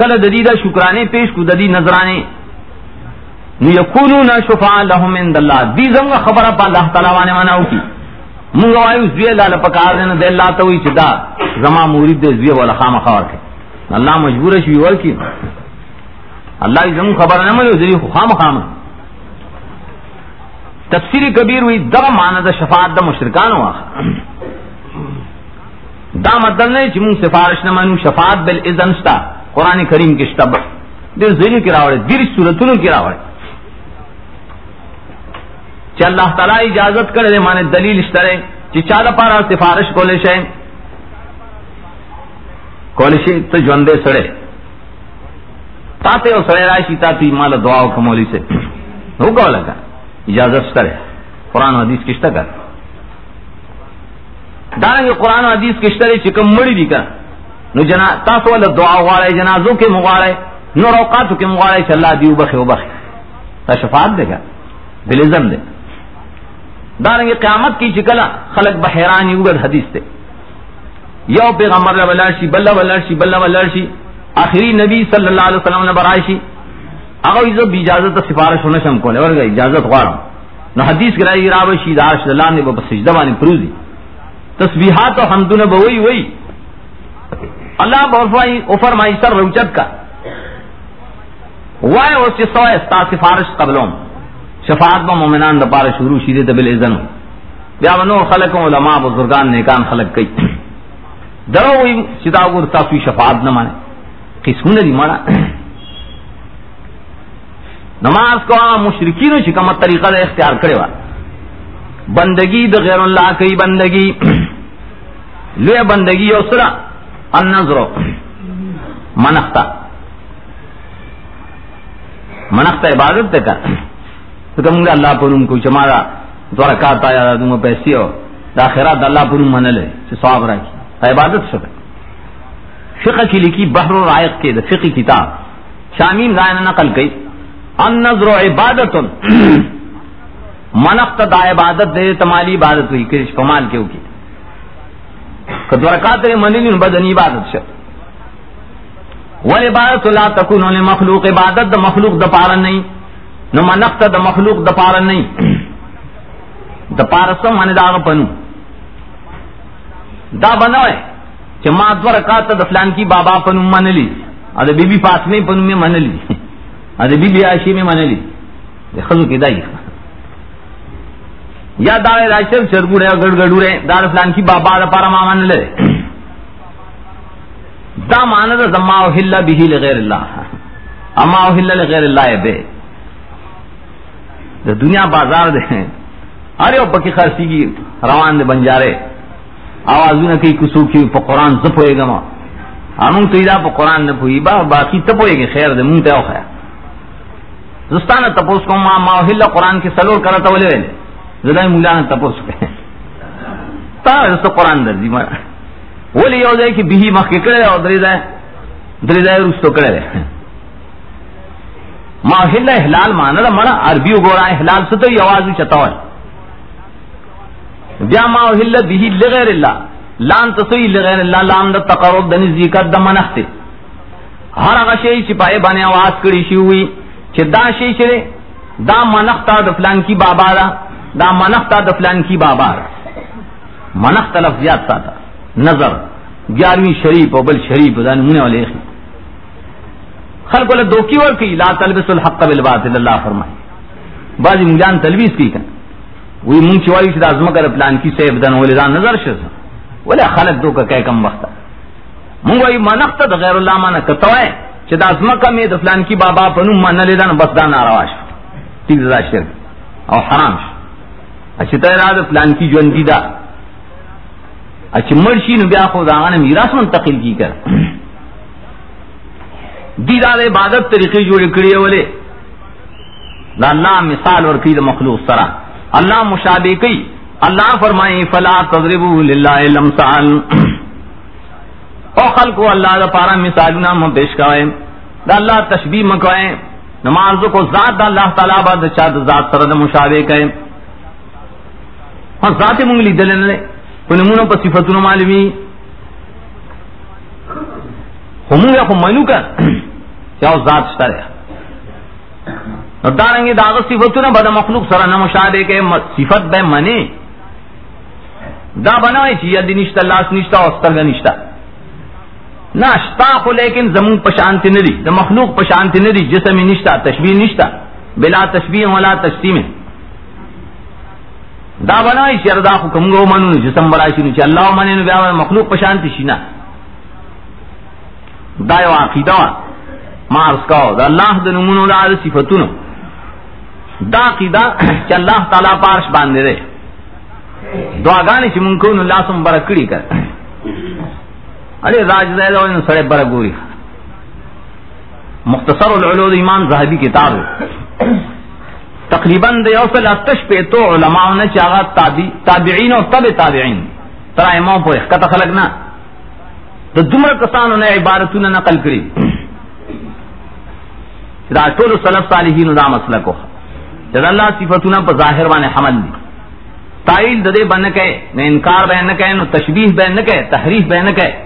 کله د دې دا شکرانه پیش کو د دې نظرانه نو یکونون شفاء لهم عند الله دې زموږ خبره په الله تعالی باندې مناو کی۔ موږ وایو زوی لاله پکار نه د الله ته وی چې دا زما مرید دې زوی ولا خامخا ورکه الله مجبور شي ورکی الله یې زموږ خبره نه منو زوی خو تفسیر کبیر وی دا معنی د شفاعت د مشرکانو واخ. دا مطلب نہیں چمون سفارش نہ مانو شفاعت بل اذن شتا قرآن کریم کے شتب دیر زینو کی راوڑے دیر صورتونو کی راوڑے چا اللہ تعالی اجازت کرے دے مانے دلیل اشترے چی چالا پارا سفارش کولے شے کولے شے تو جوندے سڑے تاتے او سڑے رائشی تاتی مالا دعاو کمولی سے ہو گو لگا اجازت اشترے قرآن و حدیث کشتا کر۔ دارنگی قرآن و حدیث کشتہ کشترے چکم مڑی دی کر۔ نو جنا تاسو والا دعا غوارے جنازوں کے مغوارے نو روقاتو کے مغوارے چا اللہ دیو بخی و بخی تا شفاعت دے گا بلزم دے۔ دارنگی قیامت کی چکلا خلق بحیرانی اوگر حدیث تے یو پیغمبر لبا لرشی بلا ولرشی بلا ولرشی آخری نبی صلی اللہ علیہ وسلم نے برائشی۔ اگر ایزو بی اجازت سفارش ہونا شم کولے ورگا اجازت غوارم۔ نو حدیث کرائی رابشی دارش اللہ نے با سجدہ بانی پروزی۔ تسبیحات و حمدون بوئی وئی اللہ بفرمائی فرمائی سر روچت کا۔ وائے اس سوائے استا سفارش قبلوں شفاعت با مومنان دا پار شروع شیدے دبل ازن بیا بنو خلق علماء بزرگان نیکان خلق کئی۔ درو وئی چتا گر تاسوی شفاعت نہ مانے۔ قسمون دی مانا۔ نماز کو مشرکینو چکمت طریقہ دا اختیار کرے وا بندگی د غیر اللہ کی بندگی. لوی بندگی او سرا. النظر. منختا. منختا عبادت تے کر تو کم گا اللہ پر ان کو چمارا تو رکعت آیا دوں پیسی ہو. دا خیرات اللہ پر ان من لے ثواب رکھی عبادت شکر فقہ کی لکھی بحر الرائق کے دا فقی کتاب. شامین رائے نقل کی النظر عبادت منخت دا عبادت دے، تمالی عبادت ہوئی کرش پمال کے اوکی. کدورکات منلی بدنی عبادت شد. والعبادت لا تکون مخلوق عبادت دا مخلوق دا پارا نہیں. نو منخت دا مخلوق دا پارا نہیں. دا پارسو من دا پنو. دا بنوئے چھ ما دورکات دا فلان کی بابا پنو من منلی ادھا بی بی فاطمے پنو میں منلی. ادھا بی بی عائشی میں منلی خزو کی دائی یا دار راشر چرگوڑے گڑ گڑوڑے دار فلان کی بابا دا پارا مامان لے دا مانا دا زما احل به لغیر اللہ اما احل لغیر اللہ بے دا دنیا بازار دے ارے او پکی خرسی کی روان دے بنجارے آوازو نہ کئی کسو کی پا قرآن زپوئے گا ما امون تو دا پا قرآن نہ پوئی با باقی تپوئے گا خیر دے مونگ تے او خیر. زستانا تپوس کو ما ما احل قرآن کی سلور کرتا ولے ویلے زدائی مولانا تپوس کے تا رسو قرآن در دی مانا ولی یو دے کہ بیہی مخ کے کڑے اور دری دے دری دے رستو کڑے دے ما احلال مانا دا مانا عربیو گورا احلال ستو یوازو چتاوال بیا ما احل بیہی لغیر اللہ لان تسوی لغیر اللہ لام دا تقرب دا نزدیکت دا منختے ہر اگا شئی چپائے بانے آواز کری شی ہوئی چھ دا شئی چرے دا منختا دا فلان کی بابا دا. دا منختا دا فلان کی بابا دا. منخت لفظیات ساتا نظر. گیارہویں شریف و بل شریف دا نمونے والے خی خلق اللہ دوکی ورکی. لا تلبس الحق بالباطل اللہ فرمائے بعضی مجان تلبیس کی کن وی مونگ چوائی شد ازمکر پلان کی سیب دن ولی دا نظر شد ولی خلق دو کا کئی کم وقتا مونگ وی منخت دا غیر اللہ مانا کتوائے چھ دا ازمکر میں دا فلان کی بابا پنو مانا لیدن بس دا نارواش ٹھیک دا شرک۔ او حرام شد اچھا تیرا دا فلان کی جو اندیدہ اچھا مرشی نو بیا خود آغانا میراس منتقل کی کر۔ دی دا عبادت طریقے جوڑے کریے والے دا اللہ مثال اور کی دا مخلوق سرا۔ اللہ مشابہ کی اللہ فرمائی فلا تضربو للہ الامثال او خلقو اللہ دا پارا مثالنا مبیش کوئے دا اللہ تشبیح مکوئے نماز کو ذات دا اللہ تعالیٰ با دا چاہ دا ذات سر دا مشابہ کئے ہاں ذات منگلی دلنے نمونو پا صفتونو معلومی۔ ہمون یا خو منو کر۔ چاو ذات شتا رہا۔ نو دارنگی داغ صفتونو بدا مخلوق سر نمشاہدے کے صفت بے منی۔ دا بنائی چی ید نشتا لاس نشتا استرگ نشتا نا شتا خو لیکن زمون پشانتی ندی، دا مخلوق پشانتی ندی، جسمی نشتا تشبیح نشتا، بلا تشبیح ولا تشتیم دا بنائی چی اردا خو کمگو منو جسم براشی نو چی اللہ منی نو بیا مخلوق پشانتی شینا. دا یو عقیدہ ما عرض کاؤ، دا اللہ دا نمونو دا دا صفتونو. دا عقیدہ چی اللہ تعالی پارش باندے دے دعاگانی چی منکون اللہ سم برکڑی کر. ارے راج دے دو انو سڑے برگوری مختصر العلود امام زہبی کتاب تقریباً دے اوصل اتش پہ تو علماء نے چاہا تابعین اور تب تابعین۔ ترا امام پورے کتا خلق نا۔ تو دمر کسانوں نے عبارتوں نے نقل کری۔ دا ټول سلف صالحین دا مسئلہ کو۔ جد اللہ صفتنا پر ظاہر وانے حمل دی۔ تائل ددے بن کے نہ انکار بین کے نہ تشبیح بین کے، تحریف بین کے۔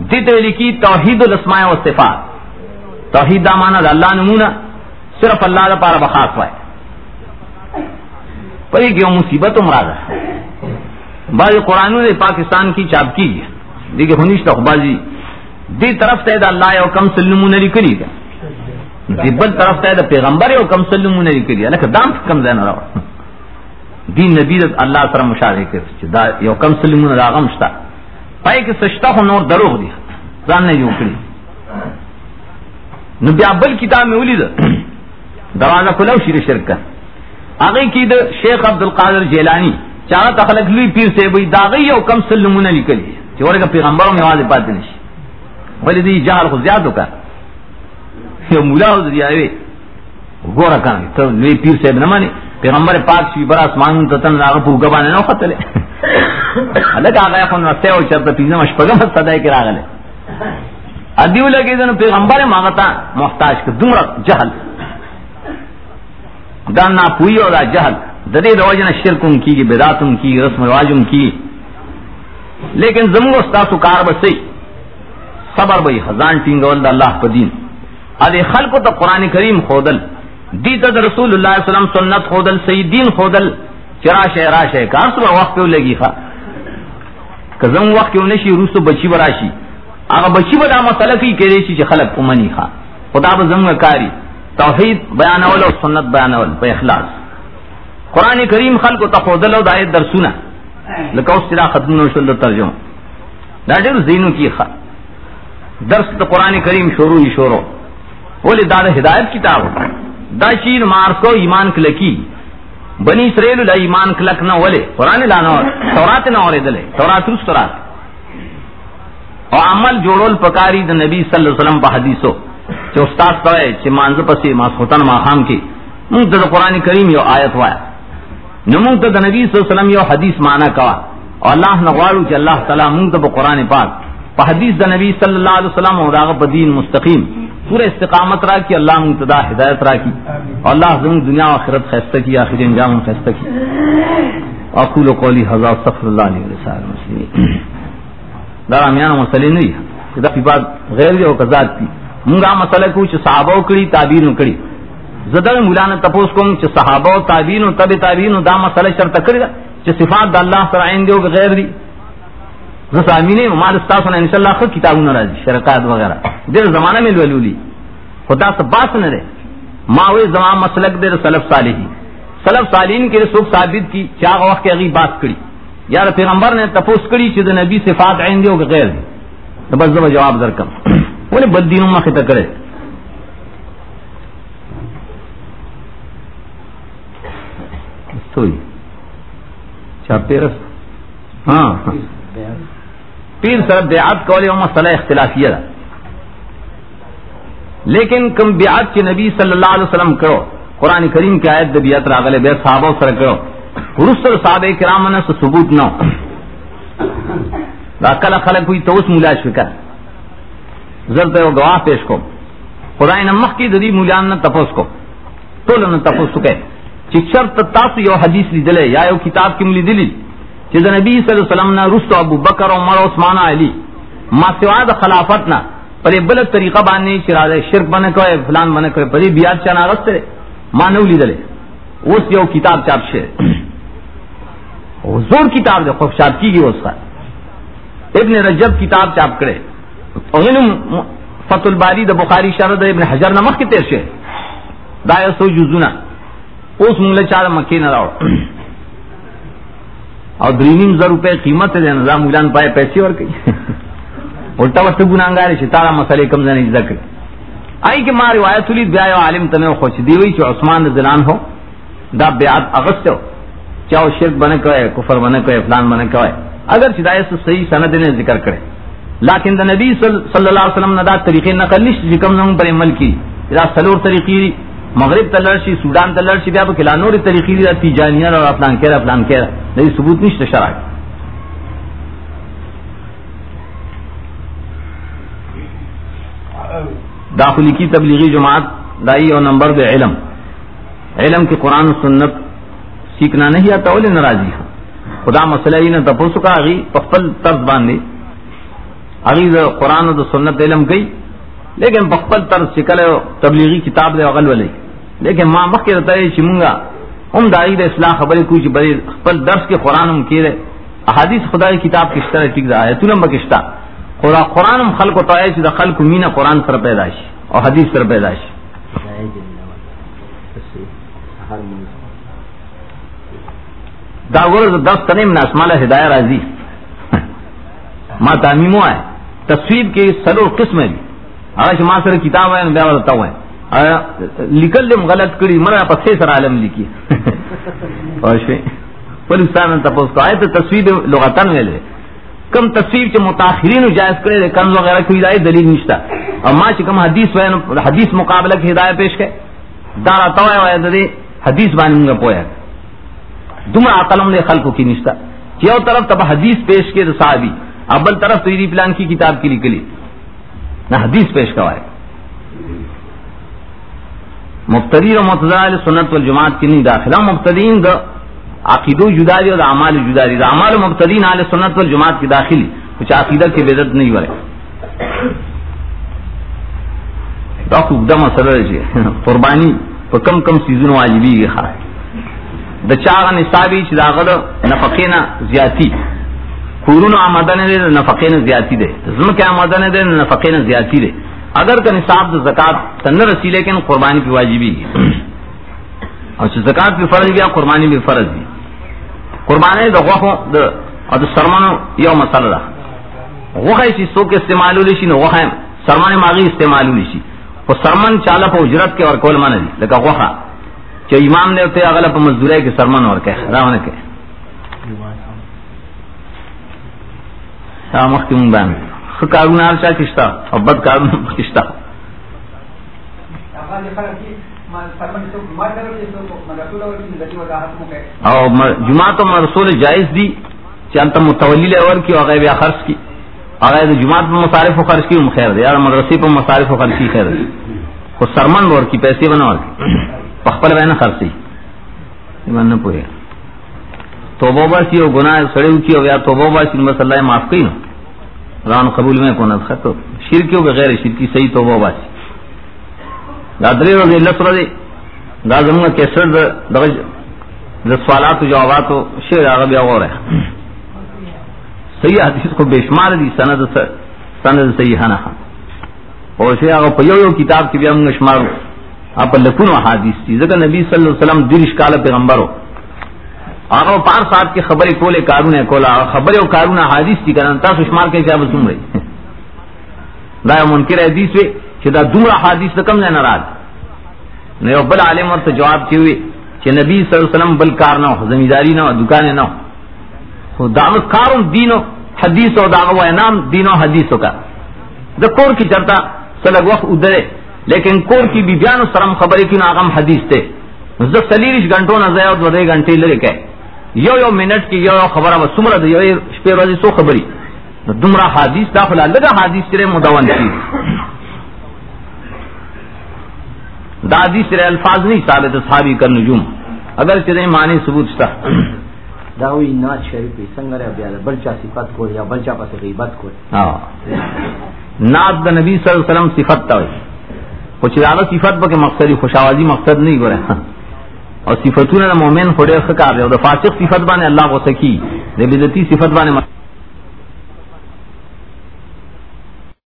دیتے لکی توحید الاسماء و صفات توحید دامانا دا اللہ نمونہ صرف اللہ دا پارا بخاص وائے پر یہ کیوں مصیبت مراد ہے بعض قرآنوں نے پاکستان کی چاپ کی ہے دیکھے ہنیش تو بازی دی طرف سے دا اللہ او کم سلمون لکلی دا دی بل طرف سے دا پیغمبر او کم سلمون لکلی دا دام کم دینا رہا دین نبی دا اللہ سر مشاہدے کر دا یو کم سلمون دا غم شتا پائے کہ سشتا ہو نور دروغ دی. زان نے یوں کلی نو بیا بل کتاب میں ولی دا دروازہ کھلاو شیر شرک کا آگئی کی دا شیخ عبدالقادر جیلانی. چاہا تخلق لوی پیر سے بھئی داغی او کم سلمون لکلی. چورے کا پیغمبروں میں واضح پاتے نہیں بھلے دی جہل خود زیادہ کا یہ مولا ہو دیا ہے گورا کان تو نوی پیر سے نہ مانی پیغمبر پاک شی برا اسمان تو تن راغ پو گبان نہ خطلے الگ آگیا فن رستے ہو چرتا پیزا مشپگم صدای کے راغلے ادیو لگے دن پیغمبر مانگتا محتاج کے دمرا جہل. دان نہ پوئی اور جہل. ددے روجن شرکم کی بداتم کی رسم رواجم کی لیکن زمو استاسو کار بسی صبر بھئی خزان ٹینگول دا اللہ پا دین. ادے خلق تا قرآن کریم خودل. دی تا رسول اللہ علیہ وسلم سنت خودل سی دین خودل. چرا شہ را شہ کار صبح وقت کیوں لگی خوا؟ کہ زم وقت کیوں نشی؟ روسو بچی براشی. آگا بچی بدا مسئلہ کی کرے چی چی خلق امنی خوا. خدا با کاری. توحید بیانول و سنت بیانول پا اخلاص. قرآن کریم خلق تا خودل و دایت در سنہ لکه اوس دا ختم نو شول د ترجمه دا ډېر زینو کی ښه درس تو قرآن کریم شروع ہی شورو بولے دادا ہدایت کتاب. ہوتا ہے دا چین مارس کو ایمان کلکی بنی اسرائیل لا ایمان کلک نہ ولے. قرآن لانا تورات نہ اورے دلے. تورات روس تورات. اور عمل جوڑول پکاری دا نبی صلی اللہ علیہ وسلم پا حدیثو. چھ استاد توئے چھ مانز پسی ماس خطن ما خام کی. مونگ دا قرآن کریم یو آیت وایا نمونگ دا نبی صلی اللہ علیہ وسلم یو حدیث مانا کوا. اور اللہ نغوارو چھ اللہ تعالی مونگ دا قرآن پاک. پا حدیث دا نبی صلی اللہ علیہ وسلم اور داغ دین مستقیم. پورے استقامت را کی اللہ متدا ہدایت را کی اور اللہ زمین دنیا و آخرت خیستہ کی آخر انجام خیستہ کی اقول قولی حضا صفر اللہ علیہ وسلم مسلمین دارا میانا مسئلے نہیں ہے دا فی بات غیر جو قضات کی منگا مسئلہ کو چھ صحابہ کڑی تعبیر کڑی زدر مولانا تپوس کو چھ صحابہ تعبیر تب تعبیر دا مسئلہ شرط کری دا چھ صفات دا اللہ سر آئین دیو غیر دی زسامین مال استاسن ان شاء اللہ خود کتابوں راضی شرکات وغیرہ. دیر زمانہ میں لولولی خدا سے باس نہ دے ماں ہوئے زمان مسلک دے سلف صالحی سلف صالحین کے سوکھ ثابت کی چاغ وقت کے اگی بات کری یار پیغمبر نے تپوس کری چیز نبی صفات عین دیو کہ غیر دی تو بس زبا جواب در کم بولے بد دینوں میں خطہ کرے سوئی چاہ پیرس ہاں پیر سر بیعت کولے مسئلہ اختلافیہ دا لیکن کم بیعت کے نبی صلی اللہ علیہ وسلم کرو، قرآن کریم کی آیت بیعت راغلے، بے صحابہ سر کرو۔ رسل صحابہ کرام نے ثبوت نو دا کل خلق کوئی توس مولا شکر زرد و گواہ پیش کو۔ خدای نمخ کی ددی مولان نہ تپوس کو۔ تو نہ تپوس سکے چکشر تاس یو حدیث لی دلے یا یو کتاب کی ملی دلی کہ نبی صلی اللہ علیہ وسلم نے رست ابو بکر، عمر، عثمان، علی. ما سوا د خلافت نہ پر بل طریقہ باندې چراد شرک بنے کوئے فلان بنے کوئے پر بیات چنا رست ما نو لیدلے اس یو کتاب چاپ شه زور کتاب دے خوب چاپ کی گئی اس کا ابن رجب کتاب چاپ کرے. اغنم فت الباری د بخاری شرد ابن حجر نمک کے تیر سے دایا سو جزونا اس ملے چار مکی نہ راؤ اور درینیم زر روپے قیمت ہے نظام مولان پائے پیسے اور کئی۔ الٹا وقت گناگار تارا مسئلے کم زنی ذکر آئی کہ ماں روایت لی بیا عالم تمہیں خوش دی ہوئی چاہے عثمان زلان ہو۔ دا بیات اگست ہو۔ چاہے شرک بنے کوئے کفر بنے کوئے فلان بنے کوئے۔ اگر چدائے سے صحیح سند نے ذکر کرے۔ لیکن دا نبی صلی اللہ علیہ وسلم نے دا طریقے نقل نش جکم زمن پر عمل کی۔ دا سلور طریقی مغرب تلرشی سوڈان تلرشی بیا کلا نور طریقی دی تیجانیہ اور افلان کہہ افلان کہہ نہیں ثبوت نہیں شرع. داخلی کی تبلیغی جماعت دائی اور نمبر دے علم. علم کے قرآن و سنت سیکھنا نہیں آتا بولے ناراضی خدا مسئلہ ہی نہ تپوس کا اگی پخپل طرز باندھے اگی قرآن و سنت علم گئی لیکن بخپل طرز سکل تبلیغی کتاب دے اغل والے لیکن ماں بخ کے رہتا ہے چمونگا ہم دائی دے اصلاح خبر کچھ بڑے خپل درس کے قرآن ہم کیے احادیث خدا کی کتاب کشتہ ٹک رہا ہے تلم بکشتہ قرآن قرآن ہم خلق تو آئے دا، خلق مینا قرآن سر پیدائش اور حدیث سر پیدائش داغور دس تنیم نے اسمال ہدایہ راضی ماں تعمیموں آئے۔ تصویر کے سلور قسم بھی اگر ماں سر کتاب ہے بیا بتاتا لکل دم غلط کری مرا پسے سر عالم لکھی پولیسان تپوس کو آئے تو تصویر لغتن لے کم تصویر کے متاثرین جائز کرے کم وغیرہ کی ہدایت دلیل نشتا. اور ماں کم حدیث حدیث مقابلہ کی ہدایت پیش کے. دارا تو حدیث بانی گا پویا. دم عقلم نے خلق کی نشتا. کیوں طرف تب حدیث پیش کے صحابی. ابل طرف تو پلان کی کتاب کی نکلی نہ حدیث پیش کروائے مفتری اور متضاد سنت والجماعت کی نہیں داخلہ مفترین دا عقیدو جدا دی اور اعمال جدا دی اعمال مفترین عال سنت والجماعت کی داخلی کچھ عقیدہ کی بےزت نہیں بڑے دم اثر جی۔ قربانی تو کم کم سیزن واجبی یہ خواہ د چاغ نصابی چی چې داغله نفقینا زیاتی کورونو آمدن دے نفقین زیاتی دے۔ زمک آمدن دے نفقین زیاتی دے۔ اگر کا نصاب تو زکات تن رسی، لیکن قربانی کی واجبی ہے اور زکات بھی فرض گیا قربانی بھی فرض دی قربانی دا غوخو دا اور سرمانو یو مسئلہ دا۔ غوخ ایسی سو کے استعمال ہو لیشی، نو غوخ سرمان ماغی استعمال ہوئی سی وہ سرمن چالا پہ اجرت کے اور کول من دی، لکا غوخا چو امام نے ہوتے اغلب مزدورے کے سرمن اور کہ راون کے۔ مختی من بان کارون آرچا کشتا اور بد کارون کشتا او جمعہ تو رسول جائز دی چانتا متولی اور کی وغیرہ بیا خرچ کی اگر جماعت پر مصارف و خرچ کی خیر دے یار مدرسے پر مصارف و خرچ کی خیر دے کو سرمن اور کی پیسے بنا پخپل بہن خرچی من پوئے توبہ باسی اور گناہ سڑے کی ہو گیا توبہ باسی مسئلہ معاف کی نا ران قبول میں کون خط تو شرکی ہو غیر شرکی صحیح توبہ باسی دادری رضی اللہ سر دے دادم کا کیسر دا سوالات و جوابات و شیر آگا بیا غور ہے صحیح حدیث کو بے شمار دی سند سند صحیح نہ اور سے اگر پیو یو کتاب کی بیا منگ شمار آپ لکھن حدیث تھی ذکر نبی صلی اللہ علیہ وسلم دلش کال پیغمبر ہو آگا پانچ سات کی خبر کولے کارون ہے کولا خبر و کارون حدیث تھی کرنا تا شمار کے کیا بسوم رہی دا منکر حدیث وے کہ دا دمرا حدیث تو کم نہ راج نہیں بل عالم اور تو جواب کیے ہوئے کہ نبی صلی اللہ علیہ وسلم بل کار نہ ہو زمینداری نہ ہو دکانیں نہ ہو دعوت کاروں دینو حدیث او دا و دعو انعام دینو حدیثوں کا دا کور کی چرتا سلگ وقت ادرے لیکن کور کی بھی بیان سرم خبر کی ناغم حدیث تھے سلیش گھنٹوں نہ زیا دو گھنٹے لے کے یو یو منٹ کی یو یو خبر اب سمر یو پہ روزی سو خبری. دمرا حدیث داخلہ لگا حدیث تیرے مدون کی. دا حدیث تیرے الفاظ نہیں ثابت صحابی کر نجوم. اگر چلے معنی ثبوت تھا داوی ناز شریف سنگر بیا بلچا صفت کو یا بلچا پس غیبت کو ہاں ناز دا نبی صلی اللہ علیہ وسلم صفت تا زیادہ صفت با کہ مقصدی خوشاوازی مقصد نہیں گو رہے اور صفتوں نے مومن خودے خکار رہے اور فاسق صفت بانے اللہ کو سکی دے بزتی صفت بانے مقصد